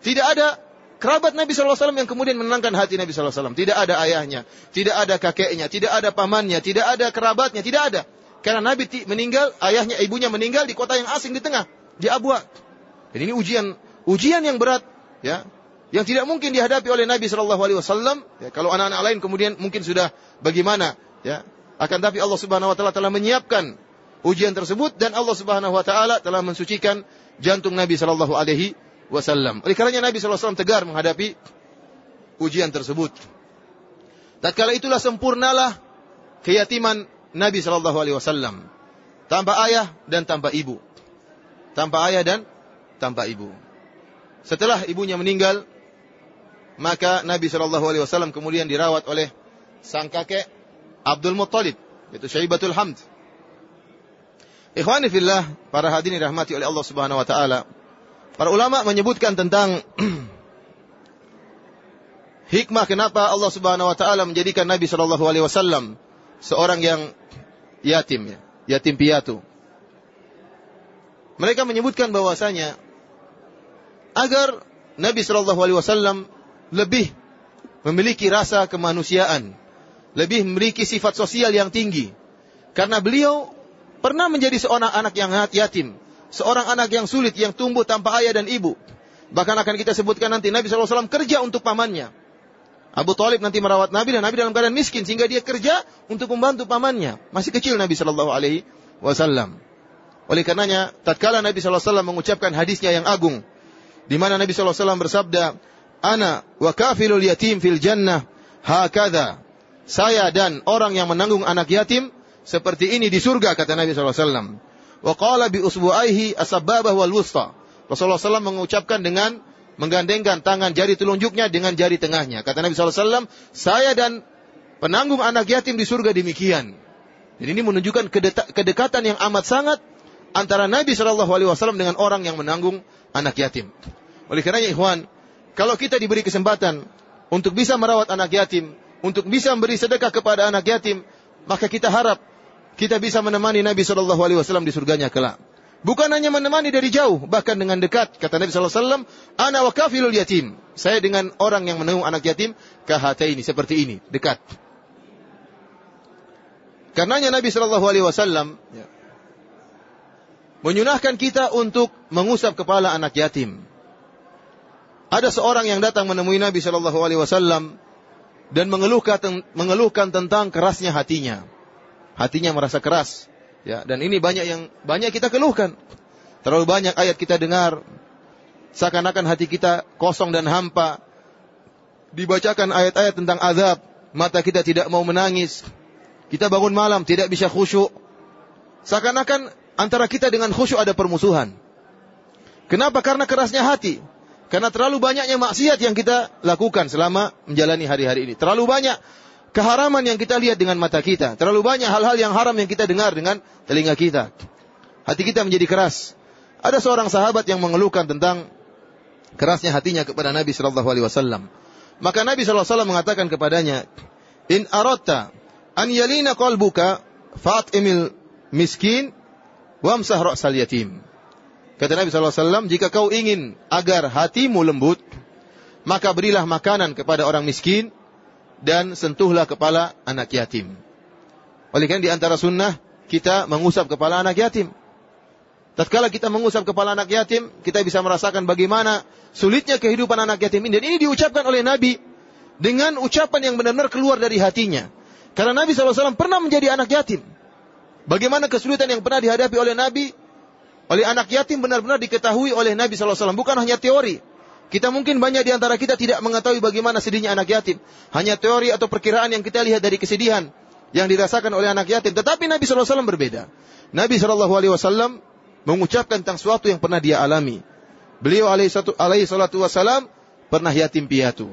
Tidak ada kerabat Nabi SAW yang kemudian menenangkan hati Nabi SAW. Tidak ada ayahnya, tidak ada kakeknya, tidak ada pamannya, tidak ada kerabatnya, tidak ada. Karena Nabi meninggal, ayahnya, ibunya meninggal di kota yang asing di tengah, di Abwa. Jadi ini ujian, ujian yang berat, ya, yang tidak mungkin dihadapi oleh Nabi Shallallahu Alaihi Wasallam. Ya, kalau anak-anak lain kemudian mungkin sudah bagaimana, ya. Akan tapi Allah Subhanahu Wa Taala telah menyiapkan ujian tersebut dan Allah Subhanahu wa taala telah mensucikan jantung Nabi sallallahu alaihi wasallam. Oleh karenanya Nabi sallallahu alaihi wasallam tegar menghadapi ujian tersebut. Tatkala itulah sempurnalah keyatiman Nabi sallallahu alaihi wasallam. Tanpa ayah dan tanpa ibu. Tanpa ayah dan tanpa ibu. Setelah ibunya meninggal, maka Nabi sallallahu alaihi wasallam kemudian dirawat oleh sang kakek Abdul Muttalib, yaitu Syaibatul Hamd. Ikhwani fillah, para hadirin rahmati oleh Allah Subhanahu wa taala. Para ulama menyebutkan tentang hikmah kenapa Allah Subhanahu wa taala menjadikan Nabi sallallahu alaihi wasallam seorang yang yatim ya, yatim piatu. Mereka menyebutkan bahwasanya agar Nabi sallallahu alaihi wasallam lebih memiliki rasa kemanusiaan, lebih memiliki sifat sosial yang tinggi. Karena beliau pernah menjadi seorang anak yang yatim, seorang anak yang sulit yang tumbuh tanpa ayah dan ibu. Bahkan akan kita sebutkan nanti Nabi SAW kerja untuk pamannya. Abu Talib nanti merawat Nabi dan Nabi dalam keadaan miskin sehingga dia kerja untuk membantu pamannya. Masih kecil Nabi Shallallahu Alaihi Wasallam. Oleh karenanya, tatkala Nabi Shallallahu Alaihi Wasallam mengucapkan hadisnya yang agung, di mana Nabi Shallallahu Alaihi Wasallam bersabda, "Ana wa kafilul yatim fil jannah hakada." Saya dan orang yang menanggung anak yatim seperti ini di surga kata Nabi SAW. Wa qala bi usbu'aihi asbabah wal wusta. Rasulullah SAW mengucapkan dengan menggandengkan tangan jari telunjuknya dengan jari tengahnya. Kata Nabi SAW, saya dan penanggung anak yatim di surga demikian. Dan ini menunjukkan kedekatan yang amat sangat antara Nabi SAW dengan orang yang menanggung anak yatim. Oleh karenanya ikhwan, kalau kita diberi kesempatan untuk bisa merawat anak yatim, untuk bisa memberi sedekah kepada anak yatim, maka kita harap kita bisa menemani Nabi Shallallahu Alaihi Wasallam di surganya kelak. Bukan hanya menemani dari jauh, bahkan dengan dekat. Kata Nabi Wasallam, "Ana wa kafilul yatim." Saya dengan orang yang menanggung anak yatim kahata ini seperti ini, dekat. Karenanya Nabi Shallallahu Alaihi Wasallam ya, menyunahkan kita untuk mengusap kepala anak yatim. Ada seorang yang datang menemui Nabi Shallallahu Alaihi Wasallam dan mengeluhkan, mengeluhkan tentang kerasnya hatinya hatinya merasa keras. Ya, dan ini banyak yang banyak kita keluhkan. Terlalu banyak ayat kita dengar seakan-akan hati kita kosong dan hampa. Dibacakan ayat-ayat tentang azab, mata kita tidak mau menangis. Kita bangun malam tidak bisa khusyuk. Seakan-akan antara kita dengan khusyuk ada permusuhan. Kenapa? Karena kerasnya hati. Karena terlalu banyaknya maksiat yang kita lakukan selama menjalani hari-hari ini. Terlalu banyak keharaman yang kita lihat dengan mata kita. Terlalu banyak hal-hal yang haram yang kita dengar dengan telinga kita. Hati kita menjadi keras. Ada seorang sahabat yang mengeluhkan tentang kerasnya hatinya kepada Nabi Shallallahu Alaihi Wasallam. Maka Nabi Shallallahu Wasallam mengatakan kepadanya, In arotta an yalina qalbuka fatimil miskin wamsah ra'sal yatim. Kata Nabi Wasallam, jika kau ingin agar hatimu lembut, maka berilah makanan kepada orang miskin dan sentuhlah kepala anak yatim. Oleh karena di antara sunnah kita mengusap kepala anak yatim. Tatkala kita mengusap kepala anak yatim, kita bisa merasakan bagaimana sulitnya kehidupan anak yatim ini. Dan ini diucapkan oleh Nabi dengan ucapan yang benar-benar keluar dari hatinya. Karena Nabi SAW pernah menjadi anak yatim. Bagaimana kesulitan yang pernah dihadapi oleh Nabi, oleh anak yatim benar-benar diketahui oleh Nabi SAW. Bukan hanya teori, kita mungkin banyak di antara kita tidak mengetahui bagaimana sedihnya anak yatim. Hanya teori atau perkiraan yang kita lihat dari kesedihan yang dirasakan oleh anak yatim. Tetapi Nabi SAW berbeda. Nabi SAW mengucapkan tentang sesuatu yang pernah dia alami. Beliau alaihi salatu wassalam pernah yatim piatu.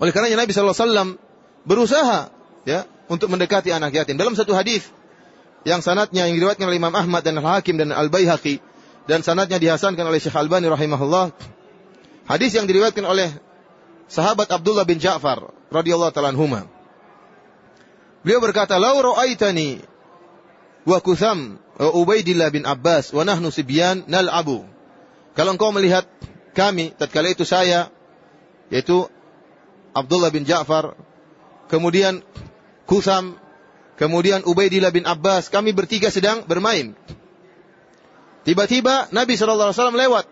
Oleh karenanya Nabi SAW berusaha ya untuk mendekati anak yatim. Dalam satu hadis yang sanatnya yang diriwayatkan oleh Imam Ahmad dan Al-Hakim dan Al-Baihaqi dan sanatnya dihasankan oleh Syekh Albani rahimahullah Hadis yang diriwayatkan oleh sahabat Abdullah bin Ja'far radhiyallahu taala anhuma. Beliau berkata, "Lau ra'aitani wa Kutham wa Ubaidillah bin Abbas wa nahnu sibyan nal'abu." Kalau engkau melihat kami tatkala itu saya yaitu Abdullah bin Ja'far, kemudian Kutham, kemudian Ubaidillah bin Abbas, kami bertiga sedang bermain. Tiba-tiba Nabi SAW lewat,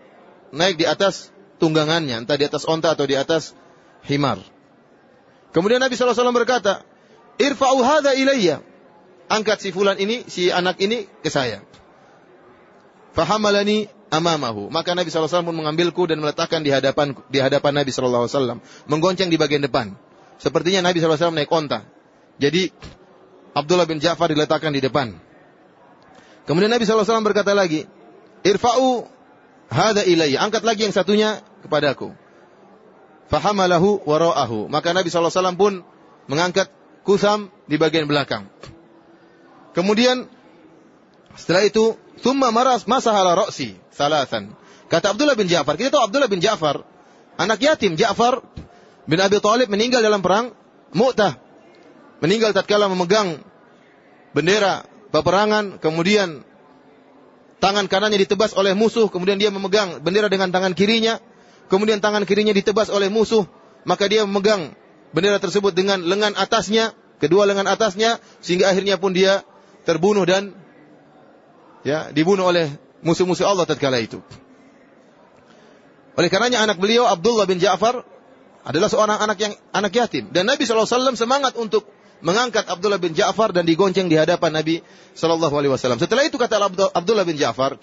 naik di atas tunggangannya, entah di atas onta atau di atas himar. Kemudian Nabi SAW berkata, Irfa'u hadha ilayya. angkat si fulan ini, si anak ini ke saya. Fahamalani amamahu. Maka Nabi SAW pun mengambilku dan meletakkan di hadapan di hadapan Nabi SAW. Menggonceng di bagian depan. Sepertinya Nabi SAW naik onta. Jadi Abdullah bin Ja'far diletakkan di depan. Kemudian Nabi SAW berkata lagi, Irfa'u hada ilayya. Angkat lagi yang satunya kepadaku. Fahamalahu wara'ahu. Maka Nabi SAW pun mengangkat kusam di bagian belakang. Kemudian setelah itu, thumma maras masahala roksi salasan. Kata Abdullah bin Ja'far, kita tahu Abdullah bin Ja'far, anak yatim Ja'far bin Abi Thalib meninggal dalam perang Mu'tah. Meninggal tatkala memegang bendera peperangan, kemudian tangan kanannya ditebas oleh musuh, kemudian dia memegang bendera dengan tangan kirinya, kemudian tangan kirinya ditebas oleh musuh, maka dia memegang bendera tersebut dengan lengan atasnya, kedua lengan atasnya, sehingga akhirnya pun dia terbunuh dan ya dibunuh oleh musuh-musuh Allah tatkala itu. Oleh karenanya anak beliau Abdullah bin Ja'far adalah seorang anak yang anak yatim dan Nabi SAW semangat untuk mengangkat Abdullah bin Ja'far dan digonceng di hadapan Nabi sallallahu alaihi wasallam. Setelah itu kata Abdullah bin Ja'far,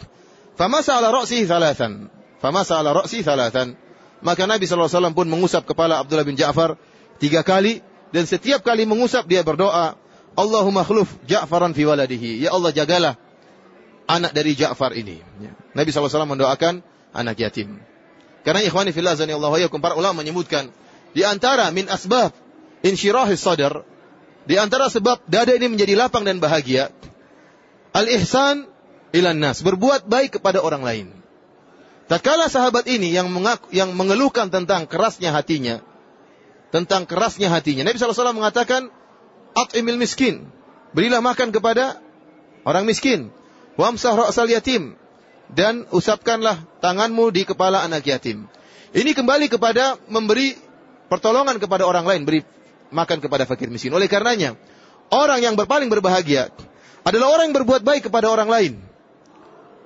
"Famasa ala ra'si thalathan." Famasa ala ra'si thalathan. Maka Nabi sallallahu alaihi wasallam pun mengusap kepala Abdullah bin Ja'far tiga kali dan setiap kali mengusap dia berdoa, Allahumma khluf Ja'faran fi waladihi. Ya Allah jagalah anak dari Ja'far ini. Ya. Nabi SAW mendoakan anak yatim. Karena ikhwani fillah zani Allah para ulama menyebutkan di antara min asbab insyirahis sadar di antara sebab dada ini menjadi lapang dan bahagia al-ihsan ilan nas berbuat baik kepada orang lain. Tatkala sahabat ini yang mengaku, yang mengeluhkan tentang kerasnya hatinya, tentang kerasnya hatinya. Nabi SAW mengatakan, at'imil miskin. Berilah makan kepada orang miskin. Wamsah ra'sal yatim. Dan usapkanlah tanganmu di kepala anak yatim. Ini kembali kepada memberi pertolongan kepada orang lain, beri makan kepada fakir miskin. Oleh karenanya, orang yang berpaling berbahagia adalah orang yang berbuat baik kepada orang lain.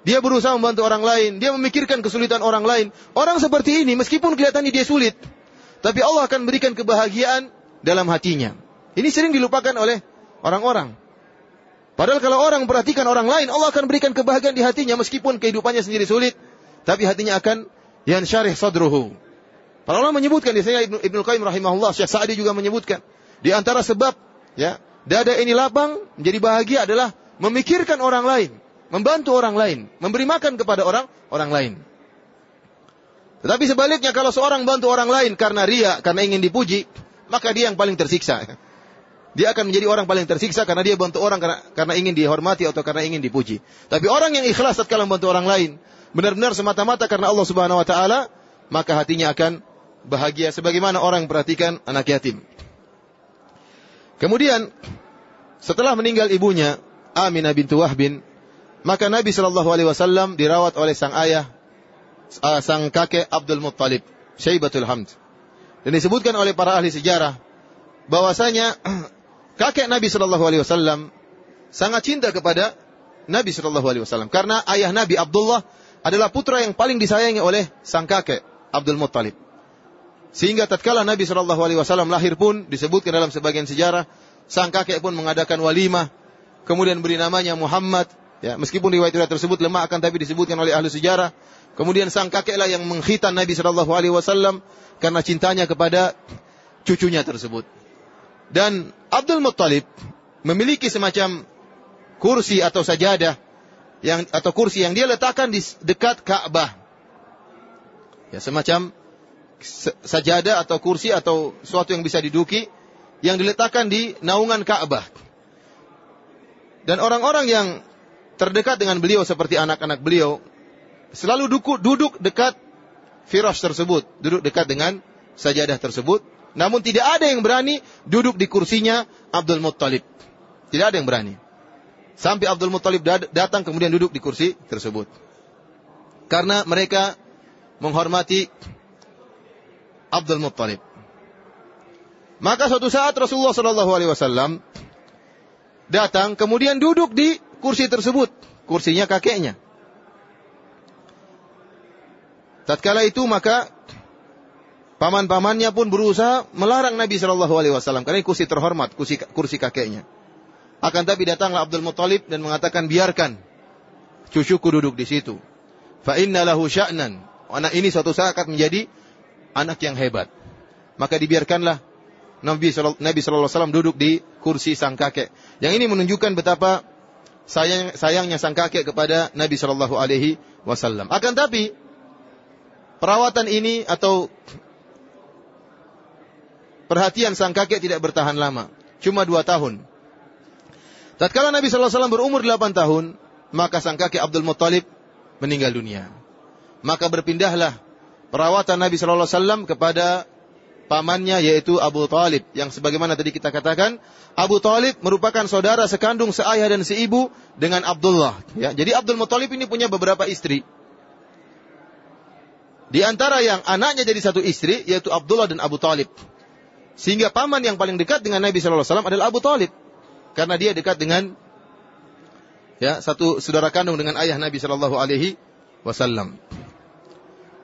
Dia berusaha membantu orang lain, dia memikirkan kesulitan orang lain. Orang seperti ini meskipun kelihatannya dia sulit, tapi Allah akan berikan kebahagiaan dalam hatinya. Ini sering dilupakan oleh orang-orang. Padahal kalau orang perhatikan orang lain, Allah akan berikan kebahagiaan di hatinya meskipun kehidupannya sendiri sulit, tapi hatinya akan yang syarih sadruhu. Para ulama menyebutkan di sini Ibnu Qayyim rahimahullah, Syekh Sa'di juga menyebutkan di antara sebab ya, dada ini lapang menjadi bahagia adalah memikirkan orang lain, membantu orang lain, memberi makan kepada orang orang lain. Tetapi sebaliknya kalau seorang bantu orang lain karena ria, karena ingin dipuji, maka dia yang paling tersiksa. Dia akan menjadi orang paling tersiksa karena dia bantu orang karena, karena ingin dihormati atau karena ingin dipuji. Tapi orang yang ikhlas tatkala membantu orang lain, benar-benar semata-mata karena Allah Subhanahu wa taala, maka hatinya akan bahagia sebagaimana orang perhatikan anak yatim. Kemudian setelah meninggal ibunya Aminah bintu Wahbin, maka Nabi Shallallahu alaihi wasallam dirawat oleh sang ayah uh, sang kakek Abdul Muttalib, Syaibatul Hamd. Dan disebutkan oleh para ahli sejarah bahwasanya kakek Nabi Shallallahu Alaihi Wasallam sangat cinta kepada Nabi Shallallahu Alaihi Wasallam karena ayah Nabi Abdullah adalah putra yang paling disayangi oleh sang kakek Abdul Muttalib. Sehingga tatkala Nabi Shallallahu Alaihi Wasallam lahir pun disebutkan dalam sebagian sejarah sang kakek pun mengadakan walimah kemudian beri namanya Muhammad. Ya meskipun riwayat-riwayat tersebut lemah akan tapi disebutkan oleh ahli sejarah. Kemudian sang kakeklah yang mengkhitan Nabi Shallallahu Alaihi Wasallam karena cintanya kepada cucunya tersebut. Dan Abdul Muttalib memiliki semacam kursi atau sajadah yang atau kursi yang dia letakkan di dekat Ka'bah. Ya, semacam sajadah atau kursi atau sesuatu yang bisa diduki yang diletakkan di naungan Ka'bah. Dan orang-orang yang terdekat dengan beliau seperti anak-anak beliau selalu duduk, duduk dekat firas tersebut, duduk dekat dengan sajadah tersebut namun tidak ada yang berani duduk di kursinya Abdul Muttalib. Tidak ada yang berani. Sampai Abdul Muttalib datang kemudian duduk di kursi tersebut. Karena mereka menghormati Abdul Muttalib. Maka suatu saat Rasulullah Shallallahu Alaihi Wasallam datang kemudian duduk di kursi tersebut, kursinya kakeknya. Tatkala itu maka Paman-pamannya pun berusaha melarang Nabi Shallallahu Alaihi Wasallam karena kursi terhormat, kursi, kursi kakeknya. Akan tapi datanglah Abdul Muttalib dan mengatakan biarkan cucuku duduk di situ. Fa inna lahu sya'nan. Anak ini suatu saat akan menjadi anak yang hebat. Maka dibiarkanlah Nabi Nabi Shallallahu Alaihi Wasallam duduk di kursi sang kakek. Yang ini menunjukkan betapa sayang, sayangnya sang kakek kepada Nabi Shallallahu Alaihi Wasallam. Akan tapi perawatan ini atau perhatian sang kakek tidak bertahan lama, cuma dua tahun. Tatkala Nabi Shallallahu Alaihi Wasallam berumur delapan tahun, maka sang kakek Abdul Muttalib meninggal dunia. Maka berpindahlah perawatan Nabi Shallallahu Alaihi Wasallam kepada pamannya yaitu Abu Talib. Yang sebagaimana tadi kita katakan Abu Talib merupakan saudara sekandung seayah dan seibu dengan Abdullah. Ya jadi Abdul Muthalib ini punya beberapa istri. Di antara yang anaknya jadi satu istri yaitu Abdullah dan Abu Talib. Sehingga paman yang paling dekat dengan Nabi Shallallahu Alaihi Wasallam adalah Abu Talib. Karena dia dekat dengan ya satu saudara kandung dengan ayah Nabi Shallallahu Alaihi Wasallam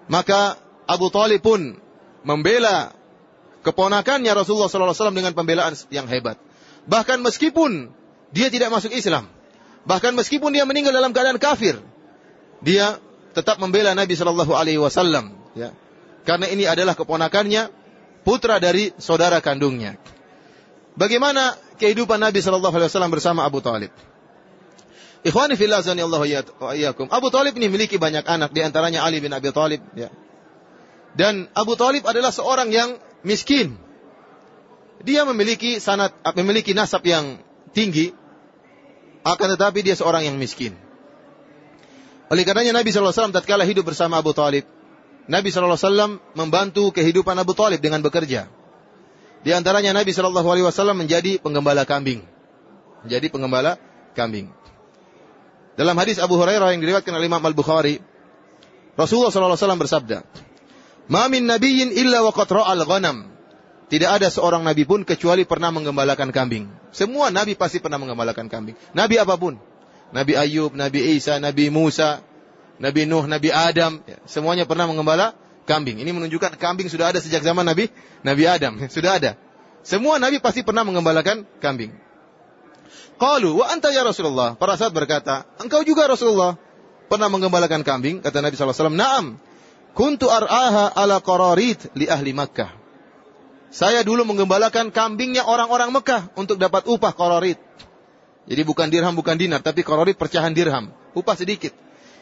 maka Abu Talib pun membela keponakannya Rasulullah SAW dengan pembelaan yang hebat. Bahkan meskipun dia tidak masuk Islam, bahkan meskipun dia meninggal dalam keadaan kafir, dia tetap membela Nabi Shallallahu Alaihi Wasallam. Ya. Karena ini adalah keponakannya, putra dari saudara kandungnya. Bagaimana kehidupan Nabi Shallallahu Alaihi Wasallam bersama Abu Talib? Ikhwani fillah Allah iyyakum. Abu Talib ini memiliki banyak anak, di antaranya Ali bin Abi Talib. Ya. Dan Abu Talib adalah seorang yang miskin. Dia memiliki sanat, memiliki nasab yang tinggi, akan tetapi dia seorang yang miskin. Oleh karenanya Nabi SAW tatkala hidup bersama Abu Talib, Nabi SAW membantu kehidupan Abu Talib dengan bekerja. Di antaranya Nabi SAW menjadi penggembala kambing. Menjadi penggembala kambing. Dalam hadis Abu Hurairah yang diriwayatkan oleh Imam Al-Bukhari, Rasulullah SAW bersabda, Ma min nabiyyin illa waqad ra'al ghanam. Tidak ada seorang nabi pun kecuali pernah menggembalakan kambing. Semua nabi pasti pernah menggembalakan kambing. Nabi apa pun. Nabi Ayub, Nabi Isa, Nabi Musa, Nabi Nuh, Nabi Adam, ya, semuanya pernah menggembala kambing. Ini menunjukkan kambing sudah ada sejak zaman Nabi Nabi Adam, sudah ada. Semua nabi pasti pernah menggembalakan kambing. Qalu wa anta ya Rasulullah. Para sahabat berkata, "Engkau juga Rasulullah pernah menggembalakan kambing?" Kata Nabi wasallam, "Na'am." Kuntu ar'aha ala qararit li ahli Makkah. Saya dulu menggembalakan kambingnya orang-orang Mekah untuk dapat upah qararit. Jadi bukan dirham, bukan dinar, tapi qararit percahan dirham. Upah sedikit.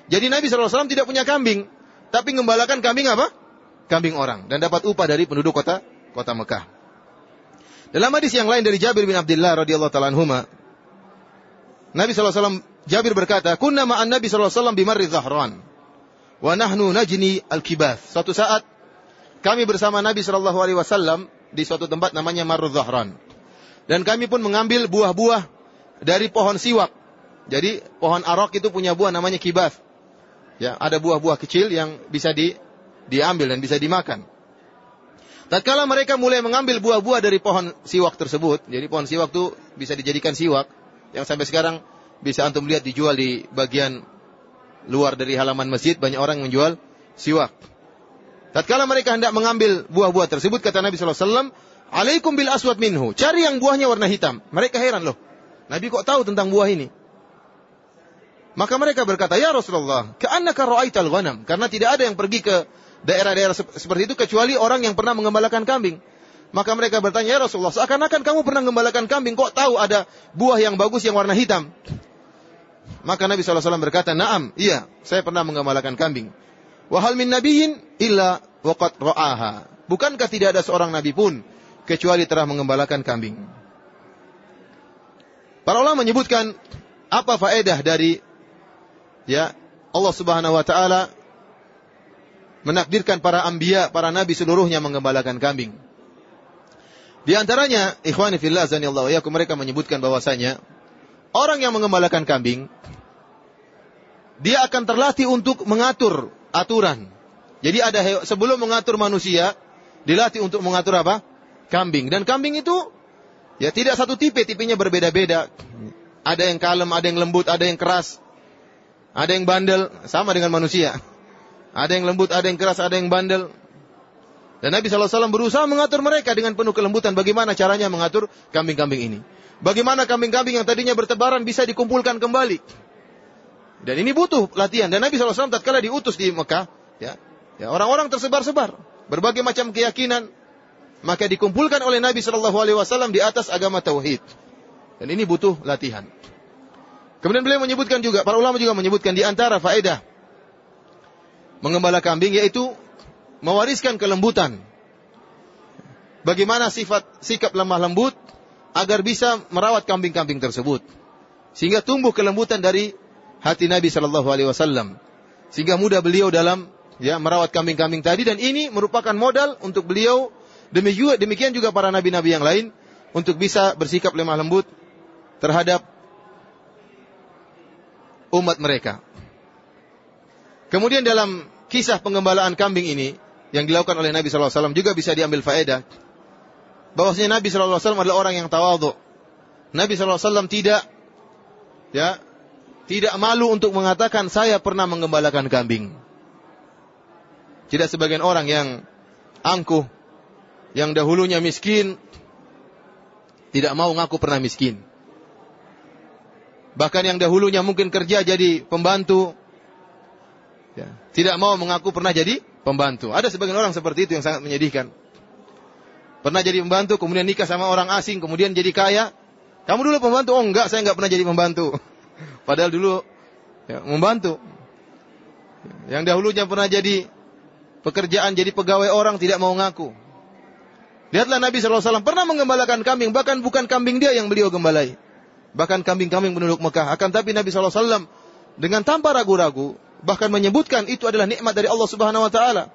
Jadi Nabi SAW tidak punya kambing. Tapi menggembalakan kambing apa? Kambing orang. Dan dapat upah dari penduduk kota kota Mekah. Dalam hadis yang lain dari Jabir bin Abdullah radhiyallahu taala anhuma, Nabi SAW, Jabir berkata, Kunna ma'an Nabi SAW bimarri Zahran wa nahnu najni al-kibath. Suatu saat kami bersama Nabi wasallam di suatu tempat namanya Marru Zahran. Dan kami pun mengambil buah-buah dari pohon siwak. Jadi pohon arok itu punya buah namanya kibath. Ya, ada buah-buah kecil yang bisa di diambil dan bisa dimakan. Tatkala mereka mulai mengambil buah-buah dari pohon siwak tersebut, jadi pohon siwak itu bisa dijadikan siwak yang sampai sekarang bisa antum lihat dijual di bagian luar dari halaman masjid banyak orang menjual siwak. Tatkala mereka hendak mengambil buah-buah tersebut kata Nabi sallallahu alaihi "Alaikum bil aswad minhu." Cari yang buahnya warna hitam. Mereka heran loh. Nabi kok tahu tentang buah ini? Maka mereka berkata, "Ya Rasulullah, ka'annaka ra'aital ghanam." Karena tidak ada yang pergi ke daerah-daerah seperti itu kecuali orang yang pernah mengembalakan kambing. Maka mereka bertanya, "Ya Rasulullah, seakan-akan kamu pernah mengembalakan kambing, kok tahu ada buah yang bagus yang warna hitam?" Maka Nabi SAW berkata, Naam, iya, saya pernah menggembalakan kambing. Wahal min nabiyin illa waqat ra'aha. Bukankah tidak ada seorang nabi pun kecuali telah mengembalakan kambing? Para ulama menyebutkan apa faedah dari ya Allah Subhanahu wa taala menakdirkan para anbiya, para nabi seluruhnya menggembalakan kambing. Di antaranya, ikhwani fillah zanillahu yakum mereka menyebutkan bahwasanya orang yang mengembalakan kambing dia akan terlatih untuk mengatur aturan. Jadi ada sebelum mengatur manusia, dilatih untuk mengatur apa? Kambing. Dan kambing itu ya tidak satu tipe, tipenya berbeda-beda. Ada yang kalem, ada yang lembut, ada yang keras. Ada yang bandel, sama dengan manusia. Ada yang lembut, ada yang keras, ada yang bandel. Dan Nabi SAW berusaha mengatur mereka dengan penuh kelembutan. Bagaimana caranya mengatur kambing-kambing ini. Bagaimana kambing-kambing yang tadinya bertebaran bisa dikumpulkan kembali. Dan ini butuh latihan. Dan Nabi SAW tatkala diutus di Mekah, ya, ya orang-orang tersebar-sebar. Berbagai macam keyakinan. Maka dikumpulkan oleh Nabi SAW di atas agama Tauhid. Dan ini butuh latihan. Kemudian beliau menyebutkan juga, para ulama juga menyebutkan di antara faedah mengembala kambing yaitu mewariskan kelembutan. Bagaimana sifat sikap lemah lembut agar bisa merawat kambing-kambing tersebut sehingga tumbuh kelembutan dari hati Nabi Shallallahu Alaihi Wasallam sehingga mudah beliau dalam ya merawat kambing-kambing tadi dan ini merupakan modal untuk beliau demikian demikian juga para nabi-nabi yang lain untuk bisa bersikap lemah lembut terhadap umat mereka. Kemudian dalam kisah pengembalaan kambing ini yang dilakukan oleh Nabi SAW juga bisa diambil faedah bahwasanya Nabi SAW adalah orang yang tawadhu. Nabi SAW tidak ya tidak malu untuk mengatakan saya pernah mengembalakan kambing. Tidak sebagian orang yang angkuh, yang dahulunya miskin, tidak mau ngaku pernah miskin. Bahkan yang dahulunya mungkin kerja jadi pembantu. Ya, tidak mau mengaku pernah jadi pembantu. Ada sebagian orang seperti itu yang sangat menyedihkan. Pernah jadi pembantu, kemudian nikah sama orang asing, kemudian jadi kaya. Kamu dulu pembantu? Oh enggak, saya enggak pernah jadi pembantu. Padahal dulu ya, membantu. Yang dahulunya pernah jadi pekerjaan, jadi pegawai orang, tidak mau ngaku. Lihatlah Nabi SAW pernah mengembalakan kambing, bahkan bukan kambing dia yang beliau gembalai bahkan kambing-kambing penduduk Mekah. Akan tapi Nabi SAW dengan tanpa ragu-ragu bahkan menyebutkan itu adalah nikmat dari Allah Subhanahu wa taala.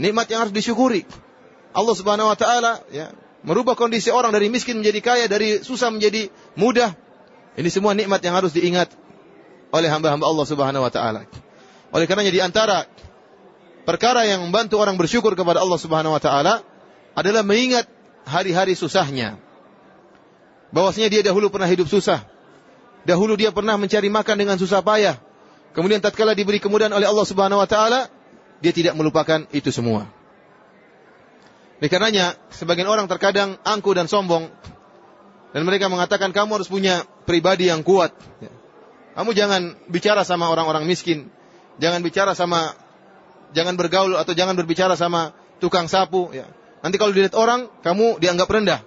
Nikmat yang harus disyukuri. Allah Subhanahu wa taala ya, merubah kondisi orang dari miskin menjadi kaya, dari susah menjadi mudah. Ini semua nikmat yang harus diingat oleh hamba-hamba Allah Subhanahu wa taala. Oleh karenanya di antara perkara yang membantu orang bersyukur kepada Allah Subhanahu wa taala adalah mengingat hari-hari susahnya bahwasanya dia dahulu pernah hidup susah. Dahulu dia pernah mencari makan dengan susah payah. Kemudian tatkala diberi kemudahan oleh Allah Subhanahu wa taala, dia tidak melupakan itu semua. Oleh karenanya, sebagian orang terkadang angku dan sombong dan mereka mengatakan kamu harus punya pribadi yang kuat. Kamu jangan bicara sama orang-orang miskin, jangan bicara sama jangan bergaul atau jangan berbicara sama tukang sapu ya. Nanti kalau dilihat orang, kamu dianggap rendah.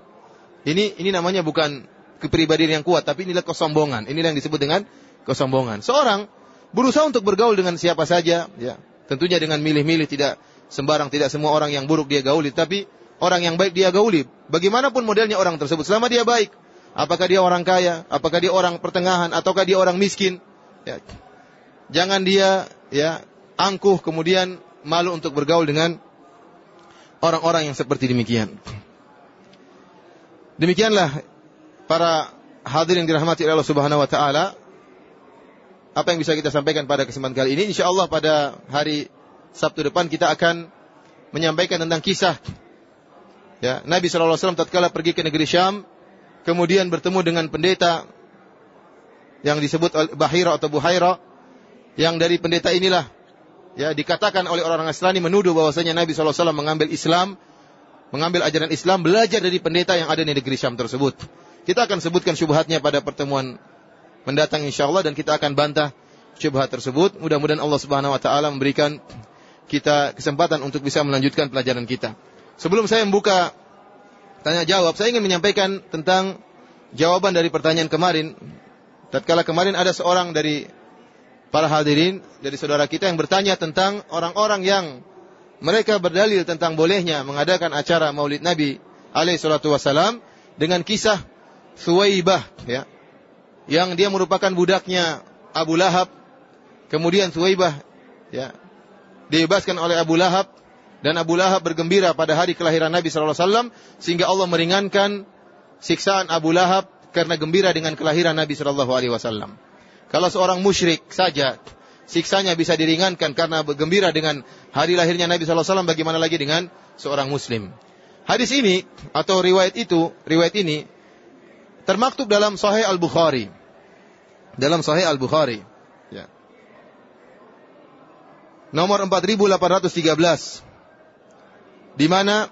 Ini ini namanya bukan kepribadian yang kuat, tapi inilah kesombongan. Inilah yang disebut dengan kesombongan. Seorang berusaha untuk bergaul dengan siapa saja, ya. Tentunya dengan milih-milih tidak sembarang tidak semua orang yang buruk dia gauli, tapi orang yang baik dia gauli. Bagaimanapun modelnya orang tersebut, selama dia baik, apakah dia orang kaya, apakah dia orang pertengahan, ataukah dia orang miskin, ya. Jangan dia ya angkuh kemudian malu untuk bergaul dengan orang-orang yang seperti demikian. Demikianlah para hadirin dirahmati Allah Subhanahu wa taala. Apa yang bisa kita sampaikan pada kesempatan kali ini insyaallah pada hari Sabtu depan kita akan menyampaikan tentang kisah ya Nabi wasallam tatkala pergi ke negeri Syam kemudian bertemu dengan pendeta yang disebut Bahira atau Buhaira yang dari pendeta inilah ya dikatakan oleh orang-orang Nasrani menuduh bahwasanya Nabi wasallam mengambil Islam mengambil ajaran Islam, belajar dari pendeta yang ada di negeri Syam tersebut. Kita akan sebutkan syubhatnya pada pertemuan mendatang insyaallah dan kita akan bantah syubhat tersebut. Mudah-mudahan Allah Subhanahu wa taala memberikan kita kesempatan untuk bisa melanjutkan pelajaran kita. Sebelum saya membuka tanya jawab, saya ingin menyampaikan tentang jawaban dari pertanyaan kemarin. Tatkala kemarin ada seorang dari para hadirin dari saudara kita yang bertanya tentang orang-orang yang mereka berdalil tentang bolehnya mengadakan acara Maulid Nabi alaihi salatu wasalam dengan kisah Suwaibah ya. Yang dia merupakan budaknya Abu Lahab. Kemudian Suwaibah ya dibebaskan oleh Abu Lahab dan Abu Lahab bergembira pada hari kelahiran Nabi sallallahu alaihi wasallam sehingga Allah meringankan siksaan Abu Lahab karena gembira dengan kelahiran Nabi sallallahu alaihi wasallam. Kalau seorang musyrik saja siksanya bisa diringankan karena bergembira dengan hari lahirnya Nabi SAW, bagaimana lagi dengan seorang muslim. Hadis ini, atau riwayat itu, riwayat ini, termaktub dalam Sahih Al-Bukhari. Dalam Sahih Al-Bukhari. Ya. Nomor 4813. Di mana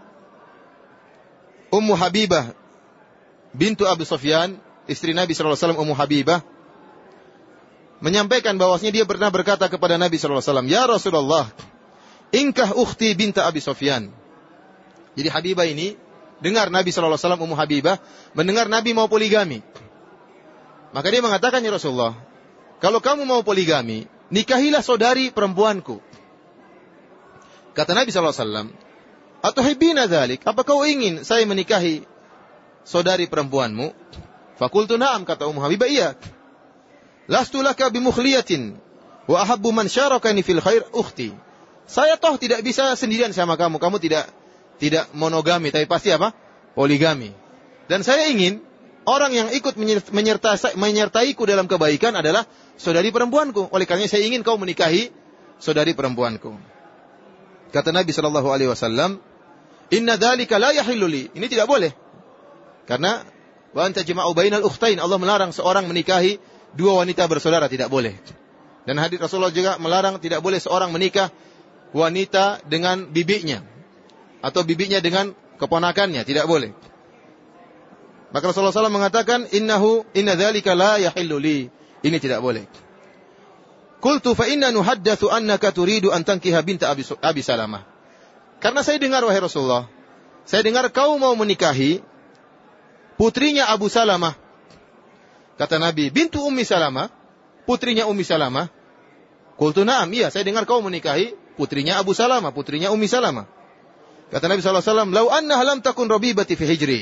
Ummu Habibah bintu Abu Sufyan istri Nabi sallallahu Ummu Habibah menyampaikan bahwasanya dia pernah berkata kepada Nabi sallallahu alaihi wasallam, "Ya Rasulullah, ingkah ukhti binta Abi Sufyan." Jadi Habibah ini dengar Nabi sallallahu alaihi wasallam Ummu Habibah mendengar Nabi mau poligami. Maka dia mengatakan, "Ya Rasulullah, kalau kamu mau poligami, nikahilah saudari perempuanku." Kata Nabi sallallahu alaihi wasallam, "Atuhibbina? Apa kau ingin saya menikahi saudari perempuanmu?" Fakultu na'am kata Ummu Habibah, "Iya." Lastu laka bimukhliyatin wa ahabbu man syarakani fil khair ukhti. Saya toh tidak bisa sendirian sama kamu. Kamu tidak tidak monogami, tapi pasti apa? Poligami. Dan saya ingin orang yang ikut menyertai, menyertaiku dalam kebaikan adalah saudari perempuanku. Oleh karena saya ingin kau menikahi saudari perempuanku. Kata Nabi Shallallahu Alaihi Wasallam, Inna dalika la. Ini tidak boleh. Karena wa anta jama'u bainal ukhtain. Allah melarang seorang menikahi dua wanita bersaudara tidak boleh. Dan hadis Rasulullah juga melarang tidak boleh seorang menikah wanita dengan bibinya atau bibinya dengan keponakannya, tidak boleh. Maka Rasulullah SAW mengatakan, Innahu inna dzalika la yahillu li. Ini tidak boleh. Qultu fa inna nuhaddatsu annaka turidu an tankiha binta Abi, Abi Salamah. Karena saya dengar wahai Rasulullah, saya dengar kau mau menikahi putrinya Abu Salamah Kata Nabi, bintu Ummi Salamah, putrinya Ummi Salamah. Qultu na'am, iya, saya dengar kau menikahi putrinya Abu Salamah, putrinya Ummi Salamah. Kata Nabi SAW, Lau anna lam takun robibati fi hijri.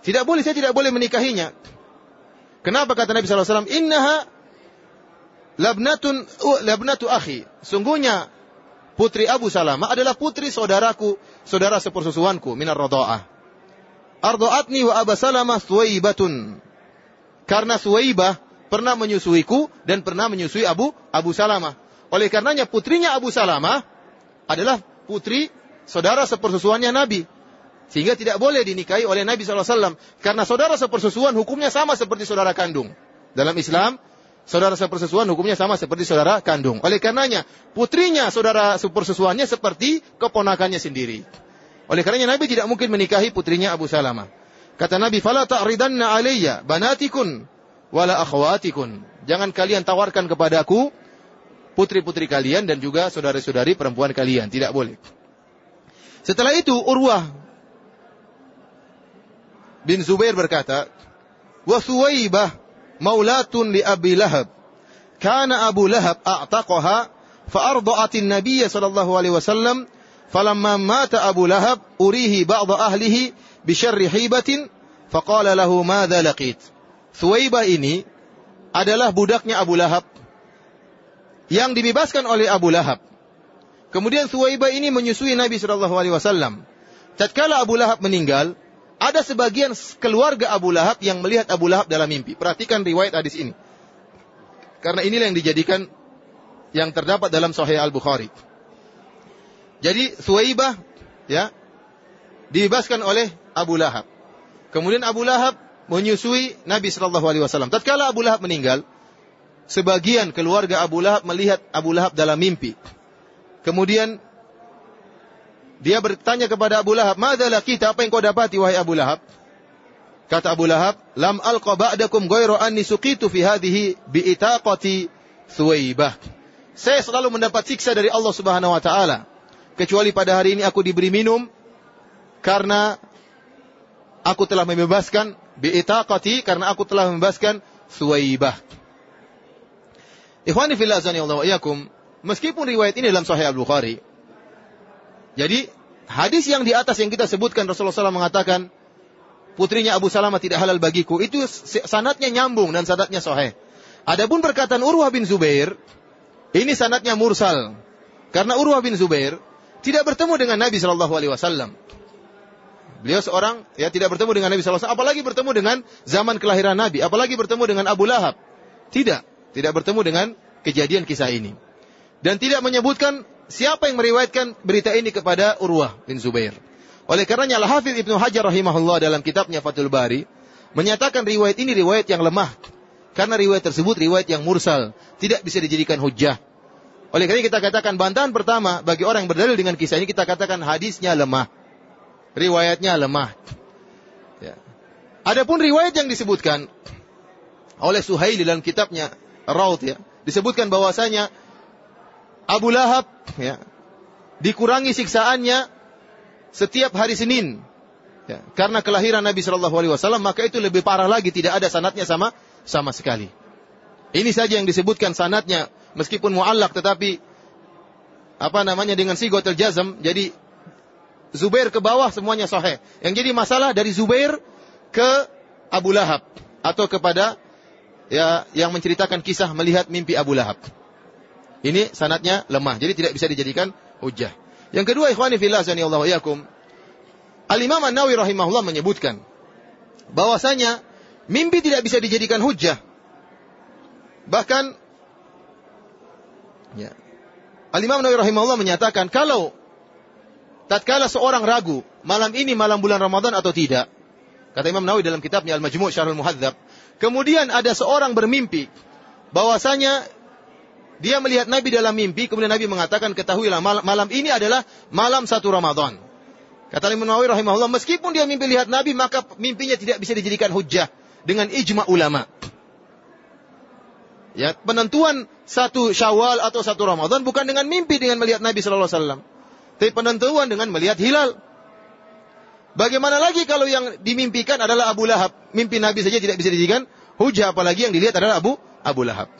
Tidak boleh, saya tidak boleh menikahinya. Kenapa kata Nabi SAW? Innaha labnatun, labnatu akhi. Sungguhnya putri Abu Salamah adalah putri saudaraku, saudara sepersusuanku, minar rodo'ah. Ardo'atni wa Abu Salamah suwaibatun. Karena Suwaibah pernah menyusuiku dan pernah menyusui Abu Abu Salamah. Oleh karenanya putrinya Abu Salamah adalah putri saudara sepersusuannya Nabi. Sehingga tidak boleh dinikahi oleh Nabi SAW. Karena saudara sepersusuan hukumnya sama seperti saudara kandung. Dalam Islam, saudara sepersusuan hukumnya sama seperti saudara kandung. Oleh karenanya, putrinya saudara sepersusuannya seperti keponakannya sendiri. Oleh karenanya Nabi tidak mungkin menikahi putrinya Abu Salamah. Kata Nabi, "Fala ta'ridanna alayya banatikun wala akhwatikun." Jangan kalian tawarkan kepadaku putri-putri kalian dan juga saudari-saudari perempuan kalian, tidak boleh. Setelah itu Urwah bin Zubair berkata, "Wa Suwaibah maulatun li Abi Lahab. Kana Abu Lahab a'taqaha fa arda'atin Nabiy sallallahu alaihi wasallam falamma mata Abu Lahab urihi ba'd ahlihi bisyarri hibatin faqala lahu madza laqit. Suwaibah ini adalah budaknya Abu Lahab yang dibebaskan oleh Abu Lahab. Kemudian Suwaibah ini menyusui Nabi Shallallahu Alaihi Wasallam. Tatkala Abu Lahab meninggal, ada sebagian keluarga Abu Lahab yang melihat Abu Lahab dalam mimpi. Perhatikan riwayat hadis ini. Karena inilah yang dijadikan yang terdapat dalam Sahih Al Bukhari. Jadi Suwaibah ya dibebaskan oleh Abu Lahab. Kemudian Abu Lahab menyusui Nabi Shallallahu Alaihi Wasallam. Tatkala Abu Lahab meninggal, sebagian keluarga Abu Lahab melihat Abu Lahab dalam mimpi. Kemudian dia bertanya kepada Abu Lahab, "Madzalah kita? Apa yang kau dapati wahai Abu Lahab?" Kata Abu Lahab, "Lam alqa ba'dakum ghairu anni suqitu fi hadhihi bi itaqati Suwaibah." Saya selalu mendapat siksa dari Allah Subhanahu wa taala. Kecuali pada hari ini aku diberi minum karena aku telah membebaskan bi'itaqati karena aku telah membebaskan Suwaibah. Ikhwani fillah azani Allah wa iyakum, meskipun riwayat ini dalam Sahih Al-Bukhari. Jadi, hadis yang di atas yang kita sebutkan Rasulullah SAW mengatakan putrinya Abu Salamah tidak halal bagiku, itu sanatnya nyambung dan sanatnya sahih. Adapun perkataan Urwah bin Zubair, ini sanatnya mursal. Karena Urwah bin Zubair tidak bertemu dengan Nabi Shallallahu Alaihi Wasallam. Beliau seorang ya tidak bertemu dengan Nabi SAW, apalagi bertemu dengan zaman kelahiran Nabi, apalagi bertemu dengan Abu Lahab. Tidak, tidak bertemu dengan kejadian kisah ini. Dan tidak menyebutkan siapa yang meriwayatkan berita ini kepada Urwah bin Zubair. Oleh karenanya Al-Hafidh Ibnu Hajar rahimahullah dalam kitabnya Fathul Bari menyatakan riwayat ini riwayat yang lemah karena riwayat tersebut riwayat yang mursal, tidak bisa dijadikan hujah. Oleh karena kita katakan bantahan pertama bagi orang yang berdalil dengan kisah ini kita katakan hadisnya lemah riwayatnya lemah. Ya. Adapun riwayat yang disebutkan oleh Suhaili dalam kitabnya Raut ya, disebutkan bahwasanya Abu Lahab ya, dikurangi siksaannya setiap hari Senin. Ya, karena kelahiran Nabi Shallallahu Alaihi Wasallam maka itu lebih parah lagi tidak ada sanatnya sama sama sekali. Ini saja yang disebutkan sanatnya meskipun muallak tetapi apa namanya dengan sigotel jazm jadi Zubair ke bawah semuanya sahih. Yang jadi masalah dari Zubair ke Abu Lahab atau kepada ya yang menceritakan kisah melihat mimpi Abu Lahab. Ini sanatnya lemah, jadi tidak bisa dijadikan hujah. Yang kedua, ikhwani fillah Allah yakum. Al-Imam An-Nawawi rahimahullah menyebutkan bahwasanya mimpi tidak bisa dijadikan hujah. Bahkan ya. Al-Imam Nawawi rahimahullah menyatakan kalau tatkala seorang ragu malam ini malam bulan Ramadan atau tidak, kata Imam Nawawi dalam kitabnya Al-Majmu' Syarhul Muhadzab, kemudian ada seorang bermimpi bahwasanya dia melihat Nabi dalam mimpi, kemudian Nabi mengatakan, ketahuilah malam, malam ini adalah malam satu Ramadan. Kata Imam Nawawi rahimahullah, meskipun dia mimpi lihat Nabi, maka mimpinya tidak bisa dijadikan hujah dengan ijma ulama. Ya, penentuan satu Syawal atau satu Ramadan bukan dengan mimpi dengan melihat Nabi sallallahu alaihi wasallam. Tapi penentuan dengan melihat hilal. Bagaimana lagi kalau yang dimimpikan adalah Abu Lahab? Mimpi Nabi saja tidak bisa dijadikan hujah apalagi yang dilihat adalah Abu Abu Lahab.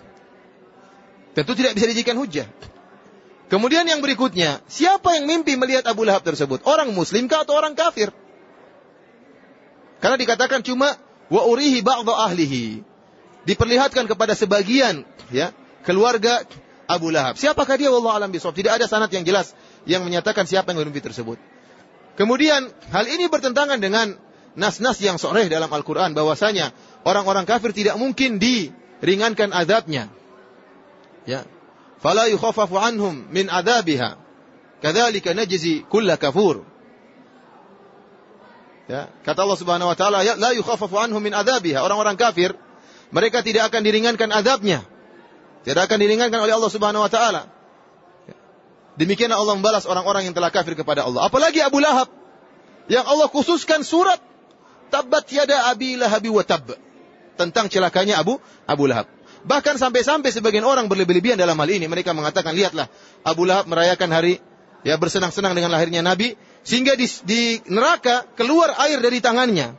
Tentu tidak bisa dijadikan hujah. Kemudian yang berikutnya, siapa yang mimpi melihat Abu Lahab tersebut? Orang muslim kah atau orang kafir? Karena dikatakan cuma wa urihi ba'dha ahlihi. Diperlihatkan kepada sebagian ya, keluarga Abu Lahab. Siapakah dia wallahu alam bisawab? Tidak ada sanad yang jelas yang menyatakan siapa yang bermimpi tersebut. Kemudian hal ini bertentangan dengan nas-nas yang sahih dalam Al-Qur'an bahwasanya orang-orang kafir tidak mungkin diringankan azabnya ya. Fala yukhaffafu anhum min adabiha. Kadzalika najzi kulla kafur. Ya. Kata Allah Subhanahu wa taala ya la yukhaffafu anhum min adabiha. Orang-orang kafir mereka tidak akan diringankan adabnya tidak akan diringankan oleh Allah Subhanahu wa taala. Demikianlah Allah membalas orang-orang yang telah kafir kepada Allah. Apalagi Abu Lahab yang Allah khususkan surat Tabbat yada abi lahabi wa tab. Tentang celakanya Abu Abu Lahab. Bahkan sampai-sampai sebagian orang berlebih-lebihan dalam hal ini. Mereka mengatakan, lihatlah, Abu Lahab merayakan hari, ya bersenang-senang dengan lahirnya Nabi, sehingga di, di neraka keluar air dari tangannya.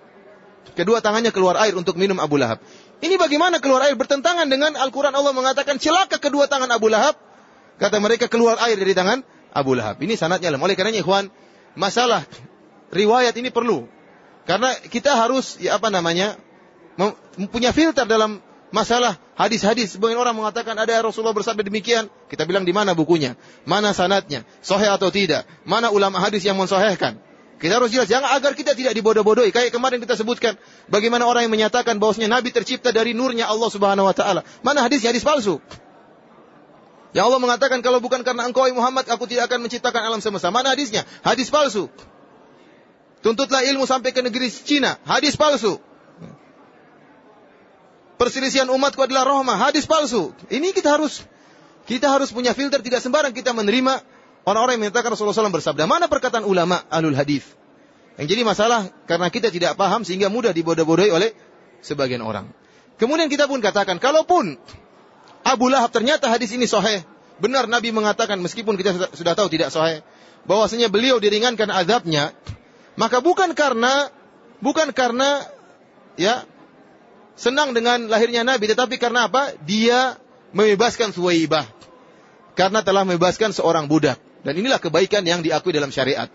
Kedua tangannya keluar air untuk minum Abu Lahab. Ini bagaimana keluar air bertentangan dengan Al-Quran Allah mengatakan celaka kedua tangan Abu Lahab. Kata mereka keluar air dari tangan Abu Lahab. Ini sanatnya lemah. Oleh karenanya ikhwan, masalah riwayat ini perlu. Karena kita harus, ya apa namanya, mempunyai filter dalam masalah hadis-hadis. Sebagian orang mengatakan ada Rasulullah bersabda demikian. Kita bilang di mana bukunya? Mana sanatnya? Sahih atau tidak? Mana ulama hadis yang mensahihkan? Kita harus jelas, jangan agar kita tidak dibodoh-bodohi. Kayak kemarin kita sebutkan, bagaimana orang yang menyatakan bahwasanya Nabi tercipta dari nurnya Allah Subhanahu Wa Taala. Mana hadisnya? Hadis palsu. Yang Allah mengatakan kalau bukan karena engkau Muhammad, aku tidak akan menciptakan alam semesta. Mana hadisnya? Hadis palsu. Tuntutlah ilmu sampai ke negeri Cina. Hadis palsu perselisihan umatku adalah rahmah, hadis palsu. Ini kita harus kita harus punya filter tidak sembarang kita menerima orang-orang yang menyatakan Rasulullah SAW bersabda. Mana perkataan ulama alul hadis? Yang jadi masalah karena kita tidak paham sehingga mudah dibodoh-bodohi oleh sebagian orang. Kemudian kita pun katakan, kalaupun Abu Lahab ternyata hadis ini sahih, benar Nabi mengatakan meskipun kita sudah tahu tidak sahih, bahwasanya beliau diringankan azabnya, maka bukan karena bukan karena ya senang dengan lahirnya Nabi, tetapi karena apa? Dia membebaskan Suwaibah. Karena telah membebaskan seorang budak. Dan inilah kebaikan yang diakui dalam syariat.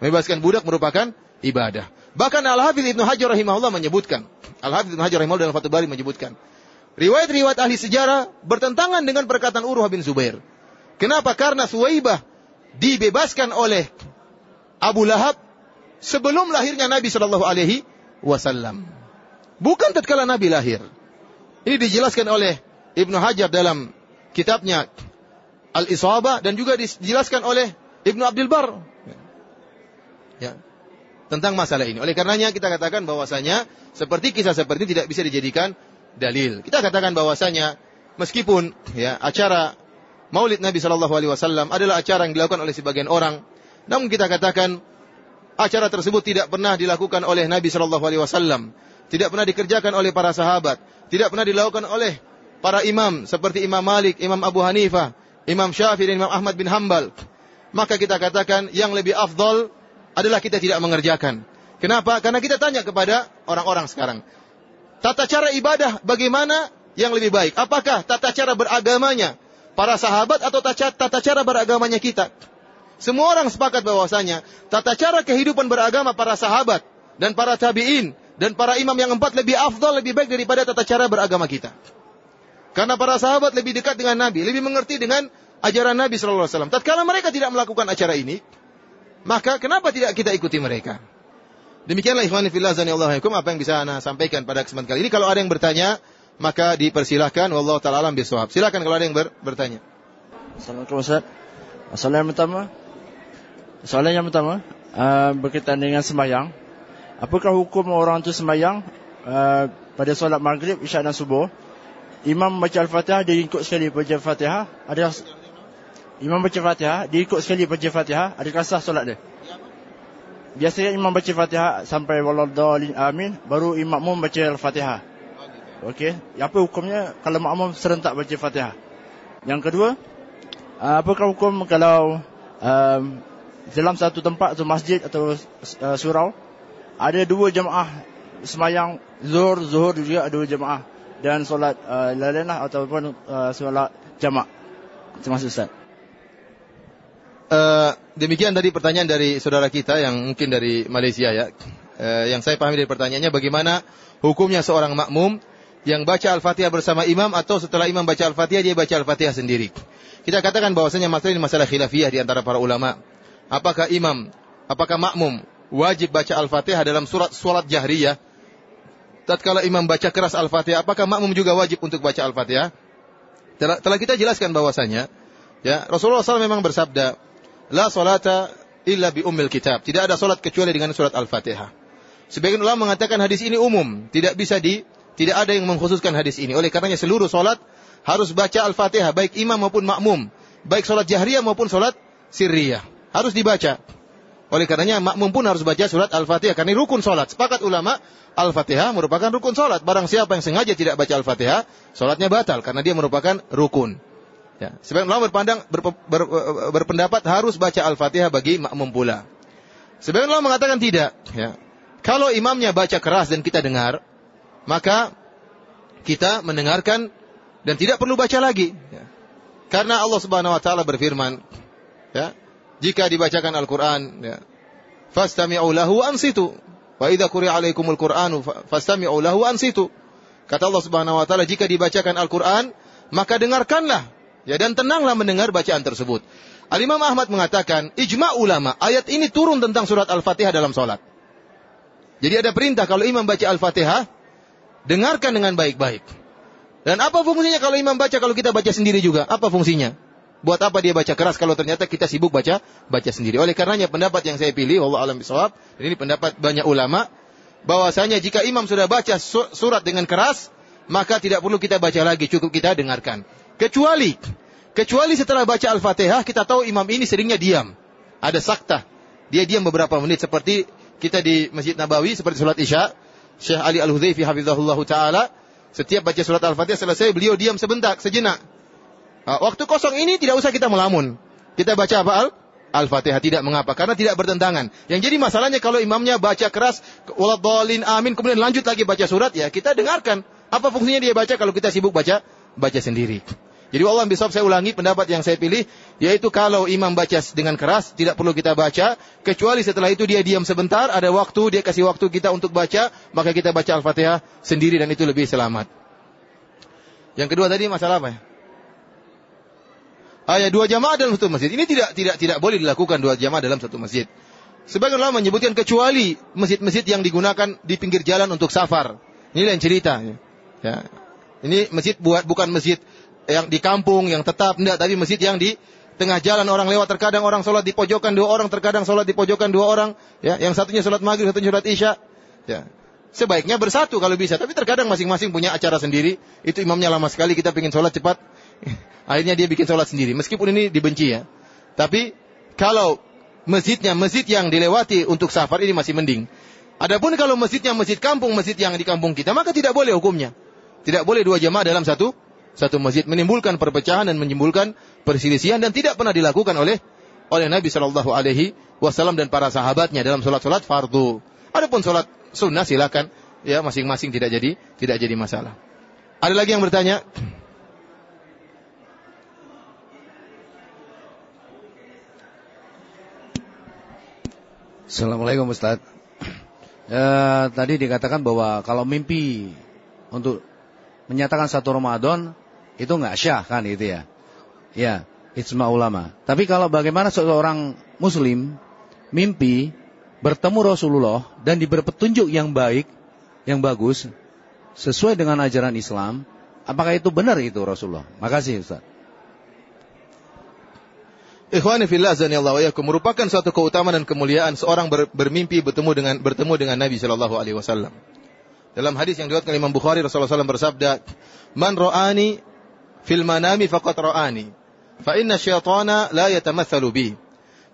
Membebaskan budak merupakan ibadah. Bahkan Al-Hafidh Ibnu Hajar rahimahullah menyebutkan. Al-Hafidh Ibnu Hajar rahimahullah dalam Fathul Bari menyebutkan. Riwayat-riwayat ahli sejarah bertentangan dengan perkataan Urwah bin Zubair. Kenapa? Karena Suwaibah dibebaskan oleh Abu Lahab sebelum lahirnya Nabi Shallallahu Alaihi Wasallam. Bukan tatkala Nabi lahir. Ini dijelaskan oleh Ibnu Hajar dalam kitabnya Al-Isabah dan juga dijelaskan oleh Ibnu Abdul Bar. Ya. Tentang masalah ini. Oleh karenanya kita katakan bahwasanya seperti kisah seperti ini tidak bisa dijadikan dalil. Kita katakan bahwasanya meskipun ya acara Maulid Nabi Shallallahu alaihi wasallam adalah acara yang dilakukan oleh sebagian orang, namun kita katakan acara tersebut tidak pernah dilakukan oleh Nabi Shallallahu alaihi wasallam tidak pernah dikerjakan oleh para sahabat, tidak pernah dilakukan oleh para imam seperti Imam Malik, Imam Abu Hanifah, Imam Syafi'i dan Imam Ahmad bin Hambal, maka kita katakan yang lebih afdol adalah kita tidak mengerjakan. Kenapa? Karena kita tanya kepada orang-orang sekarang. Tata cara ibadah bagaimana yang lebih baik? Apakah tata cara beragamanya para sahabat atau tata cara beragamanya kita? Semua orang sepakat bahwasanya tata cara kehidupan beragama para sahabat dan para tabi'in dan para imam yang empat lebih afdal, lebih baik daripada tata cara beragama kita. Karena para sahabat lebih dekat dengan Nabi, lebih mengerti dengan ajaran Nabi Shallallahu Alaihi Wasallam. Tatkala mereka tidak melakukan acara ini, maka kenapa tidak kita ikuti mereka? Demikianlah ikhwan fillah Allah apa yang bisa anda sampaikan pada kesempatan kali ini. Kalau ada yang bertanya, maka dipersilahkan. Wallahu taala alam. Silakan kalau ada yang ber bertanya. Assalamualaikum Ustaz. Soalan yang pertama. Soalan yang pertama uh, berkaitan dengan sembahyang. Apakah hukum orang itu sembahyang uh, pada solat maghrib, isyak dan subuh? Imam baca Al-Fatihah, dia ikut sekali baca Al-Fatihah. Ada Imam baca Fatihah, dia ikut sekali baca Fatihah. Adakah sah solat dia? Biasanya imam baca Fatihah sampai waladhalin amin, baru imam baca Al-Fatihah. Okey, apa hukumnya kalau makmum serentak baca Fatihah? Yang kedua, uh, apakah hukum kalau um, dalam satu tempat atau masjid atau uh, surau ada dua jemaah semayang zuhur zuhur juga ada dua jemaah dan solat uh, lainlah ataupun uh, solat jamak. Terima kasih Ustaz. Uh, demikian tadi pertanyaan dari saudara kita yang mungkin dari Malaysia ya. Uh, yang saya pahami dari pertanyaannya bagaimana hukumnya seorang makmum yang baca Al-Fatihah bersama imam atau setelah imam baca Al-Fatihah dia baca Al-Fatihah sendiri. Kita katakan bahwasanya masalah ini masalah khilafiyah di antara para ulama. Apakah imam, apakah makmum wajib baca Al-Fatihah dalam surat surat jahriyah. Tatkala imam baca keras Al-Fatihah, apakah makmum juga wajib untuk baca Al-Fatihah? Telah, telah kita jelaskan bahwasanya ya Rasulullah SAW memang bersabda, "La salata illa bi ummil kitab." Tidak ada salat kecuali dengan surat Al-Fatihah. Sebagian ulama mengatakan hadis ini umum, tidak bisa di tidak ada yang mengkhususkan hadis ini. Oleh karenanya seluruh salat harus baca Al-Fatihah baik imam maupun makmum, baik salat jahriyah maupun salat sirriyah. Harus dibaca. Oleh karenanya makmum pun harus baca surat Al-Fatihah karena rukun salat. Sepakat ulama, Al-Fatihah merupakan rukun salat. Barang siapa yang sengaja tidak baca Al-Fatihah, salatnya batal karena dia merupakan rukun. Ya. Sebagian ulama berpandang ber, ber, ber, berpendapat harus baca Al-Fatihah bagi makmum pula. Sebagian ulama mengatakan tidak, ya. Kalau imamnya baca keras dan kita dengar, maka kita mendengarkan dan tidak perlu baca lagi. Ya. Karena Allah Subhanahu wa taala berfirman, ya, jika dibacakan Al-Quran, ya, fastami'u lahu ansitu. Wa idza quri'a alaikumul Qur'anu fastami'u lahu ansitu. Kata Allah Subhanahu wa taala, jika dibacakan Al-Qur'an, maka dengarkanlah ya dan tenanglah mendengar bacaan tersebut. Al-Imam Ahmad mengatakan, ijma ulama, ayat ini turun tentang surat Al-Fatihah dalam salat. Jadi ada perintah kalau imam baca Al-Fatihah, dengarkan dengan baik-baik. Dan apa fungsinya kalau imam baca kalau kita baca sendiri juga? Apa fungsinya? Buat apa dia baca keras kalau ternyata kita sibuk baca baca sendiri. Oleh karenanya pendapat yang saya pilih, Allah alam bisawab, ini pendapat banyak ulama, bahwasanya jika imam sudah baca surat dengan keras, maka tidak perlu kita baca lagi, cukup kita dengarkan. Kecuali, kecuali setelah baca Al-Fatihah, kita tahu imam ini seringnya diam. Ada sakta. Dia diam beberapa menit, seperti kita di Masjid Nabawi, seperti surat Isya. Syekh Ali Al-Hudhaifi hafizahullah ta'ala, setiap baca surat Al-Fatihah selesai, beliau diam sebentar, sejenak. Ah, waktu kosong ini tidak usah kita melamun. Kita baca apa? Al? Al-Fatihah tidak mengapa karena tidak bertentangan. Yang jadi masalahnya kalau imamnya baca keras waladhdallin amin kemudian lanjut lagi baca surat ya kita dengarkan apa fungsinya dia baca kalau kita sibuk baca baca sendiri. Jadi Allah bisa saya ulangi pendapat yang saya pilih yaitu kalau imam baca dengan keras tidak perlu kita baca kecuali setelah itu dia diam sebentar ada waktu dia kasih waktu kita untuk baca maka kita baca Al-Fatihah sendiri dan itu lebih selamat. Yang kedua tadi masalah apa ya? Ayat dua jamaah dalam satu masjid. Ini tidak tidak tidak boleh dilakukan dua jamaah dalam satu masjid. Sebagian ulama menyebutkan kecuali masjid-masjid yang digunakan di pinggir jalan untuk safar. Ini lain cerita. Ya. Ini masjid buat bukan masjid yang di kampung yang tetap tidak, tapi masjid yang di tengah jalan orang lewat terkadang orang sholat di pojokan dua orang terkadang sholat di pojokan dua orang ya yang satunya sholat maghrib satunya sholat isya ya sebaiknya bersatu kalau bisa tapi terkadang masing-masing punya acara sendiri itu imamnya lama sekali kita ingin sholat cepat Akhirnya dia bikin sholat sendiri. Meskipun ini dibenci ya. Tapi kalau masjidnya masjid yang dilewati untuk safar ini masih mending. Adapun kalau masjidnya masjid kampung, masjid yang di kampung kita, maka tidak boleh hukumnya. Tidak boleh dua jamaah dalam satu satu masjid menimbulkan perpecahan dan menimbulkan perselisihan dan tidak pernah dilakukan oleh oleh Nabi Shallallahu Alaihi Wasallam dan para sahabatnya dalam sholat-sholat fardu. Adapun sholat sunnah silakan ya masing-masing tidak jadi tidak jadi masalah. Ada lagi yang bertanya? Assalamualaikum Ustaz. E, tadi dikatakan bahwa kalau mimpi untuk menyatakan satu Ramadan itu nggak syah kan itu ya. Ya, ijma ulama. Tapi kalau bagaimana seorang muslim mimpi bertemu Rasulullah dan diberi petunjuk yang baik, yang bagus sesuai dengan ajaran Islam, apakah itu benar itu Rasulullah? Makasih Ustaz. Ikhwani fillah Allah wa merupakan suatu keutamaan dan kemuliaan seorang ber, bermimpi bertemu dengan bertemu dengan Nabi sallallahu alaihi wasallam. Dalam hadis yang diriwayatkan Imam Bukhari Rasulullah SAW bersabda, "Man ra'ani fil manami faqad ra'ani, fa inna syaitana la yatamatsalu bi."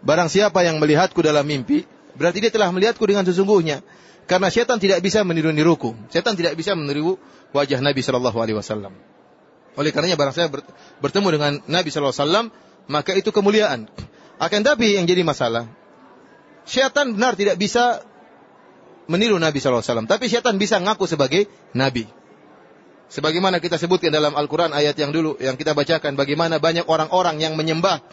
Barang siapa yang melihatku dalam mimpi, berarti dia telah melihatku dengan sesungguhnya. Karena syaitan tidak bisa meniru-niruku. Syaitan tidak bisa meniru wajah Nabi sallallahu alaihi wasallam. Oleh karenanya barang saya bertemu dengan Nabi sallallahu alaihi wasallam, maka itu kemuliaan. Akan tapi yang jadi masalah, syaitan benar tidak bisa meniru Nabi SAW. Tapi syaitan bisa ngaku sebagai Nabi. Sebagaimana kita sebutkan dalam Al-Quran ayat yang dulu, yang kita bacakan, bagaimana banyak orang-orang yang menyembah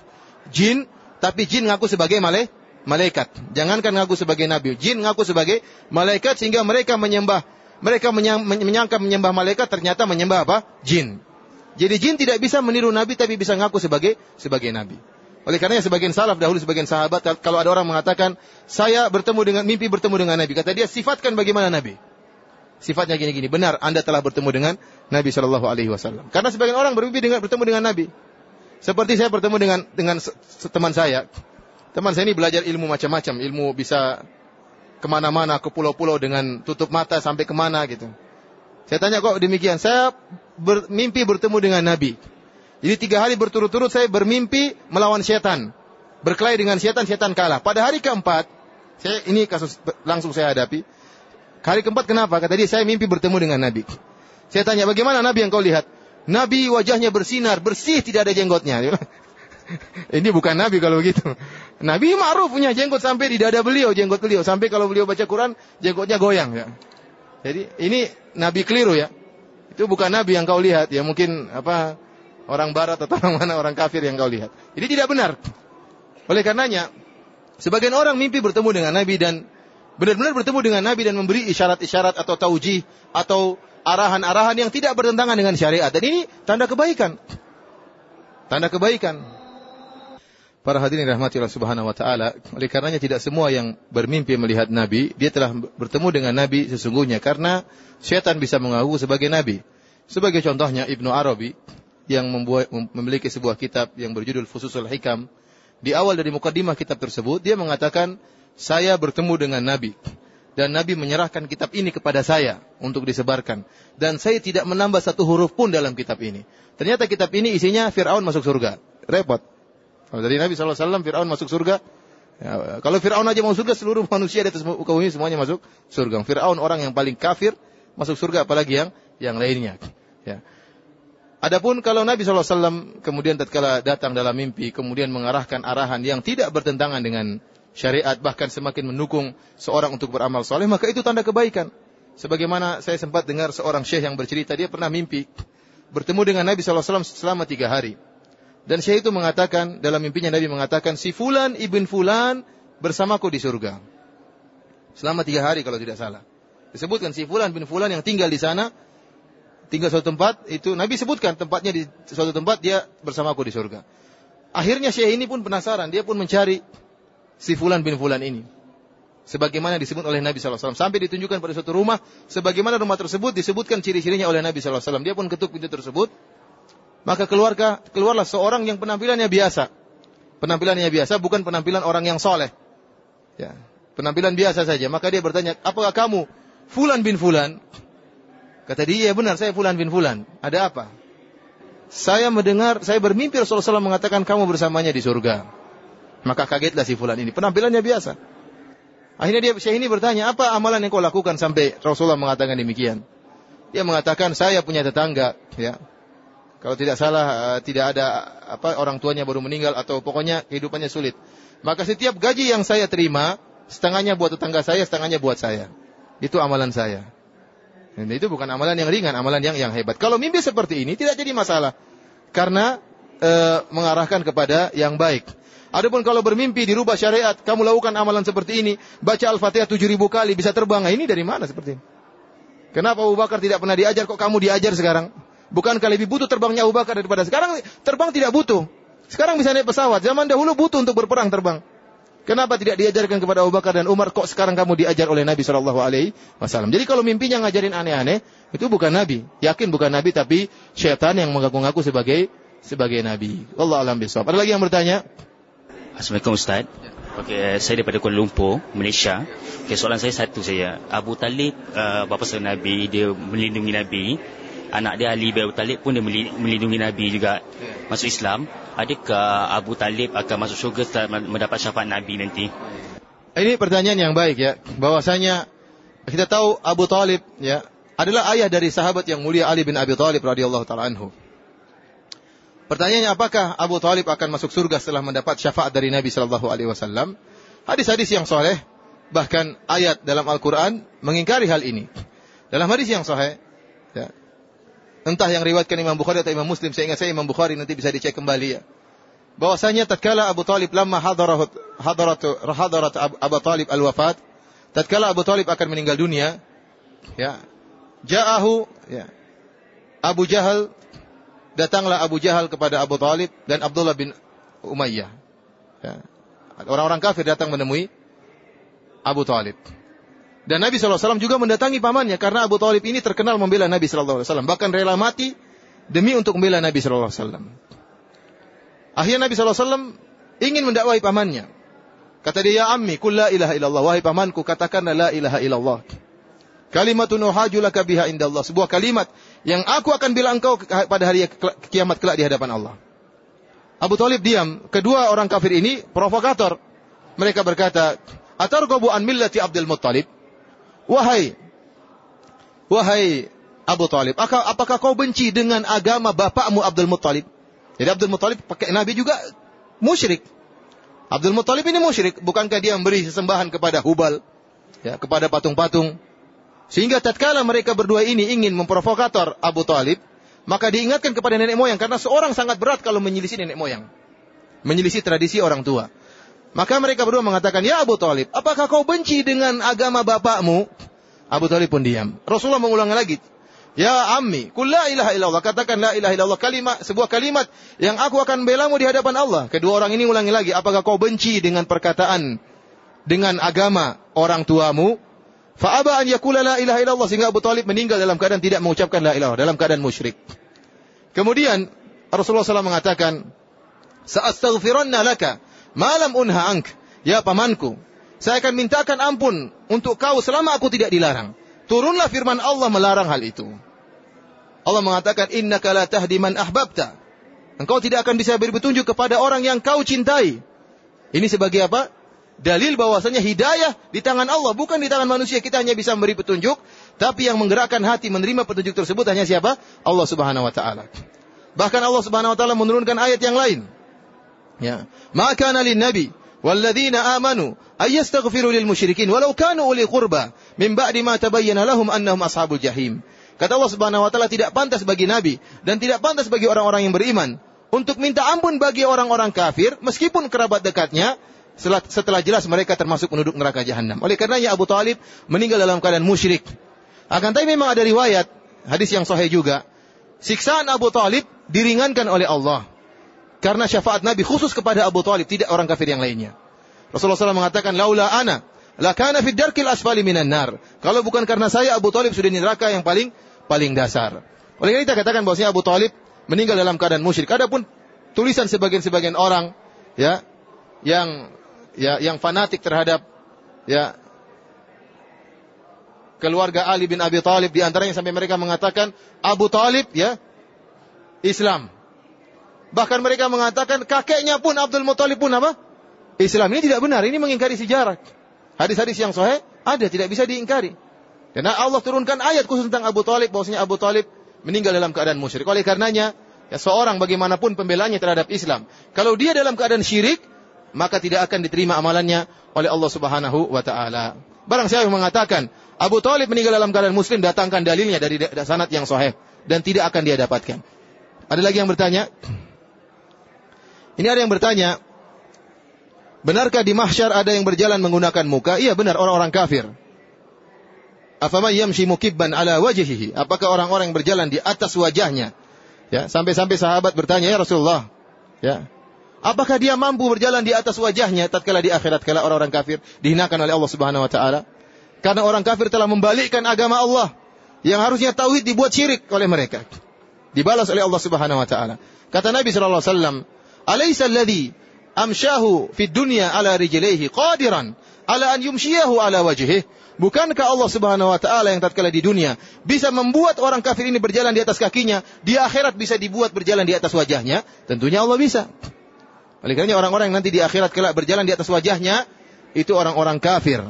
jin, tapi jin ngaku sebagai malaikat. malaikat. Jangankan ngaku sebagai Nabi, jin ngaku sebagai malaikat sehingga mereka menyembah, mereka menyangka menyembah malaikat ternyata menyembah apa? Jin. Jadi jin tidak bisa meniru Nabi tapi bisa ngaku sebagai sebagai Nabi. Oleh karenanya sebagian salaf dahulu sebagian sahabat kalau ada orang mengatakan saya bertemu dengan mimpi bertemu dengan Nabi, kata dia sifatkan bagaimana Nabi. Sifatnya gini-gini. Benar, Anda telah bertemu dengan Nabi Shallallahu Alaihi Wasallam. Karena sebagian orang bermimpi dengan bertemu dengan Nabi. Seperti saya bertemu dengan dengan teman saya. Teman saya ini belajar ilmu macam-macam, ilmu bisa ke mana-mana ke pulau-pulau dengan tutup mata sampai ke mana gitu. Saya tanya kok demikian. Saya bermimpi bertemu dengan Nabi. Jadi tiga hari berturut-turut saya bermimpi melawan setan. Berkelahi dengan setan, setan kalah. Pada hari keempat, saya ini kasus langsung saya hadapi. Hari keempat kenapa? Kata dia, saya mimpi bertemu dengan Nabi. Saya tanya, bagaimana Nabi yang kau lihat? Nabi wajahnya bersinar, bersih, tidak ada jenggotnya. ini bukan Nabi kalau begitu. Nabi ma'ruf punya jenggot sampai di dada beliau, jenggot beliau. Sampai kalau beliau baca Quran, jenggotnya goyang. Ya. Jadi ini Nabi keliru ya. Itu bukan nabi yang kau lihat, ya mungkin apa orang barat atau orang mana orang kafir yang kau lihat. Jadi tidak benar. Oleh karenanya, sebagian orang mimpi bertemu dengan nabi dan benar-benar bertemu dengan nabi dan memberi isyarat-isyarat atau tauji atau arahan-arahan yang tidak bertentangan dengan syariat. Dan ini tanda kebaikan. Tanda kebaikan. Para hadirin rahmati Allah Subhanahu wa taala, oleh karenanya tidak semua yang bermimpi melihat nabi, dia telah bertemu dengan nabi sesungguhnya karena syaitan bisa mengaku sebagai nabi. Sebagai contohnya Ibnu Arabi yang membuat, memiliki sebuah kitab yang berjudul Fususul Hikam. Di awal dari mukadimah kitab tersebut dia mengatakan saya bertemu dengan nabi dan nabi menyerahkan kitab ini kepada saya untuk disebarkan dan saya tidak menambah satu huruf pun dalam kitab ini. Ternyata kitab ini isinya Firaun masuk surga. Repot. Kalau dari Nabi SAW, Fir'aun masuk surga. Ya, kalau Fir'aun aja masuk surga, seluruh manusia di atas muka bumi semuanya masuk surga. Fir'aun orang yang paling kafir, masuk surga apalagi yang yang lainnya. Ya. Adapun kalau Nabi SAW kemudian tatkala datang dalam mimpi, kemudian mengarahkan arahan yang tidak bertentangan dengan syariat, bahkan semakin mendukung seorang untuk beramal soleh, maka itu tanda kebaikan. Sebagaimana saya sempat dengar seorang syekh yang bercerita, dia pernah mimpi bertemu dengan Nabi SAW selama tiga hari. Dan Syekh itu mengatakan, dalam mimpinya Nabi mengatakan, si Fulan ibn Fulan bersamaku di surga. Selama tiga hari kalau tidak salah. Disebutkan si Fulan bin Fulan yang tinggal di sana, tinggal suatu tempat, itu Nabi sebutkan tempatnya di suatu tempat, dia bersamaku di surga. Akhirnya Syekh ini pun penasaran, dia pun mencari si Fulan bin Fulan ini. Sebagaimana disebut oleh Nabi SAW. Sampai ditunjukkan pada suatu rumah, sebagaimana rumah tersebut disebutkan ciri-cirinya oleh Nabi SAW. Dia pun ketuk pintu tersebut, maka keluarga keluarlah seorang yang penampilannya biasa. Penampilannya biasa bukan penampilan orang yang soleh. Ya, penampilan biasa saja. Maka dia bertanya, apakah kamu Fulan bin Fulan? Kata dia, ya benar, saya Fulan bin Fulan. Ada apa? Saya mendengar, saya bermimpi Rasulullah SAW mengatakan kamu bersamanya di surga. Maka kagetlah si Fulan ini. Penampilannya biasa. Akhirnya dia Syekh ini bertanya, apa amalan yang kau lakukan sampai Rasulullah mengatakan demikian? Dia mengatakan, saya punya tetangga, ya. Kalau tidak salah, uh, tidak ada apa orang tuanya baru meninggal atau pokoknya kehidupannya sulit. Maka setiap gaji yang saya terima, setengahnya buat tetangga saya, setengahnya buat saya. Itu amalan saya. Dan itu bukan amalan yang ringan, amalan yang yang hebat. Kalau mimpi seperti ini tidak jadi masalah. Karena e, mengarahkan kepada yang baik. Adapun kalau bermimpi dirubah syariat, kamu lakukan amalan seperti ini, baca Al-Fatihah 7000 kali bisa terbang. Ini dari mana seperti ini? Kenapa Abu Bakar tidak pernah diajar kok kamu diajar sekarang? Bukankah lebih butuh terbangnya Abu Bakar daripada sekarang? Terbang tidak butuh. Sekarang bisa naik pesawat. Zaman dahulu butuh untuk berperang terbang. Kenapa tidak diajarkan kepada Abu Bakar dan Umar kok sekarang kamu diajar oleh Nabi Shallallahu Alaihi Wasallam? Jadi kalau mimpinya ngajarin aneh-aneh itu bukan Nabi, yakin bukan Nabi tapi syaitan yang mengaku-ngaku sebagai sebagai Nabi. Allah alam bisawab. Ada lagi yang bertanya? Assalamualaikum Ustaz. Okey, saya daripada Kuala Lumpur, Malaysia. Okey, soalan saya satu saja. Abu Talib, uh, bapa saya Nabi, dia melindungi Nabi. Anak dia Ali bin Abu Talib pun dia melindungi Nabi juga masuk Islam adakah Abu Talib akan masuk syurga setelah mendapat syafaat Nabi nanti? Ini pertanyaan yang baik ya. Bahwasanya kita tahu Abu Talib ya adalah ayah dari sahabat yang mulia Ali bin Abi Talib radhiyallahu taala anhu. Pertanyaannya apakah Abu Talib akan masuk surga setelah mendapat syafaat dari Nabi Shallallahu Alaihi Wasallam? Hadis-hadis yang soleh, bahkan ayat dalam Al-Quran mengingkari hal ini. Dalam hadis yang soleh, ya, entah yang riwayatkan Imam Bukhari atau Imam Muslim, saya ingat saya Imam Bukhari nanti bisa dicek kembali ya. Bahwasanya tatkala Abu Talib lama hadarat hadarat hadarat Abu Talib al-wafat, tatkala Abu Talib akan meninggal dunia, ya. Ja'ahu ya. Abu Jahal datanglah Abu Jahal kepada Abu Talib dan Abdullah bin Umayyah. Ya. Orang-orang kafir datang menemui Abu Talib. Dan Nabi SAW juga mendatangi pamannya karena Abu Talib ini terkenal membela Nabi SAW. Bahkan rela mati demi untuk membela Nabi SAW. Akhirnya Nabi SAW ingin mendakwahi pamannya. Kata dia, Ya ammi, kul la ilaha illallah. Wahai pamanku, katakanlah la ilaha illallah. Kalimatun uhajulaka biha indallah. Sebuah kalimat yang aku akan bilang engkau pada hari kiamat kelak di hadapan Allah. Abu Talib diam. Kedua orang kafir ini provokator. Mereka berkata, Atargobu an millati Abdul Muttalib. Wahai wahai Abu Talib, apakah, kau benci dengan agama bapakmu Abdul Muttalib? Jadi Abdul Muttalib pakai Nabi juga musyrik. Abdul Muttalib ini musyrik, bukankah dia memberi sesembahan kepada Hubal, ya, kepada patung-patung? Sehingga tatkala mereka berdua ini ingin memprovokator Abu Talib, maka diingatkan kepada nenek moyang karena seorang sangat berat kalau menyelisih nenek moyang. Menyelisih tradisi orang tua. Maka mereka berdua mengatakan, Ya Abu Talib, apakah kau benci dengan agama bapakmu? Abu Talib pun diam. Rasulullah mengulang lagi. Ya Ammi, kul la ilaha illallah. Katakan la ilaha illallah. Kalimat, sebuah kalimat yang aku akan belamu di hadapan Allah. Kedua orang ini ulangi lagi. Apakah kau benci dengan perkataan, dengan agama orang tuamu? Fa'aba an yakula la ilaha illallah. Sehingga Abu Talib meninggal dalam keadaan tidak mengucapkan la ilaha. Dalam keadaan musyrik. Kemudian Rasulullah SAW mengatakan, Sa'astaghfiranna laka Malam unha ank, ya pamanku, saya akan mintakan ampun untuk kau selama aku tidak dilarang. Turunlah firman Allah melarang hal itu. Allah mengatakan, Innaka la tahdi ahbabta. Engkau tidak akan bisa beri petunjuk kepada orang yang kau cintai. Ini sebagai apa? Dalil bahwasanya hidayah di tangan Allah, bukan di tangan manusia. Kita hanya bisa memberi petunjuk, tapi yang menggerakkan hati menerima petunjuk tersebut hanya siapa? Allah Subhanahu wa taala. Bahkan Allah Subhanahu wa taala menurunkan ayat yang lain. Ya. Ma kana lin nabi walladzina amanu ay yastaghfiru lil musyrikin walau kanu uli qurba min ba'di ma tabayyana lahum annahum ashabul jahim. Kata Allah Subhanahu wa taala tidak pantas bagi nabi dan tidak pantas bagi orang-orang yang beriman untuk minta ampun bagi orang-orang kafir meskipun kerabat dekatnya setelah, setelah jelas mereka termasuk penduduk neraka jahanam. Oleh karenanya Abu Talib meninggal dalam keadaan musyrik. Akan tapi memang ada riwayat hadis yang sahih juga. Siksaan Abu Talib diringankan oleh Allah. Karena syafaat Nabi khusus kepada Abu Talib, tidak orang kafir yang lainnya. Rasulullah SAW mengatakan, Laula ana, lakana fid darkil asfali minan nar. Kalau bukan karena saya, Abu Talib sudah di neraka yang paling paling dasar. Oleh karena kita katakan bahwasanya Abu Talib meninggal dalam keadaan musyrik. Adapun tulisan sebagian-sebagian orang, ya, yang ya yang fanatik terhadap ya keluarga Ali bin Abi Talib di antaranya sampai mereka mengatakan Abu Talib ya Islam. Bahkan mereka mengatakan kakeknya pun Abdul Muthalib pun apa? Islam. Ini tidak benar. Ini mengingkari sejarah. Hadis-hadis yang sahih ada, tidak bisa diingkari. Karena Allah turunkan ayat khusus tentang Abu Talib, bahwasanya Abu Talib meninggal dalam keadaan musyrik. Oleh karenanya, ya seorang bagaimanapun pembelanya terhadap Islam, kalau dia dalam keadaan syirik, maka tidak akan diterima amalannya oleh Allah Subhanahu wa taala. Barang siapa yang mengatakan Abu Talib meninggal dalam keadaan muslim, datangkan dalilnya dari sanad yang sahih dan tidak akan dia dapatkan. Ada lagi yang bertanya? Ini ada yang bertanya, benarkah di mahsyar ada yang berjalan menggunakan muka? Iya benar, orang-orang kafir. Afama yamshi ala wajhihi? Apakah orang-orang yang berjalan di atas wajahnya? Ya, sampai-sampai sahabat bertanya, "Ya Rasulullah, ya, apakah dia mampu berjalan di atas wajahnya tatkala di akhirat kala orang-orang kafir dihinakan oleh Allah Subhanahu wa taala?" Karena orang kafir telah membalikkan agama Allah yang harusnya tauhid dibuat syirik oleh mereka. Dibalas oleh Allah Subhanahu wa taala. Kata Nabi sallallahu alaihi wasallam, "Alaysa alladhi amshahu fid dunya ala rijlaihi qadiran ala an yumshiyahu ala wajhihi?" Bukankah Allah Subhanahu wa taala yang tatkala di dunia bisa membuat orang kafir ini berjalan di atas kakinya, di akhirat bisa dibuat berjalan di atas wajahnya? Tentunya Allah bisa. Oleh karena orang-orang yang nanti di akhirat kelak berjalan di atas wajahnya itu orang-orang kafir.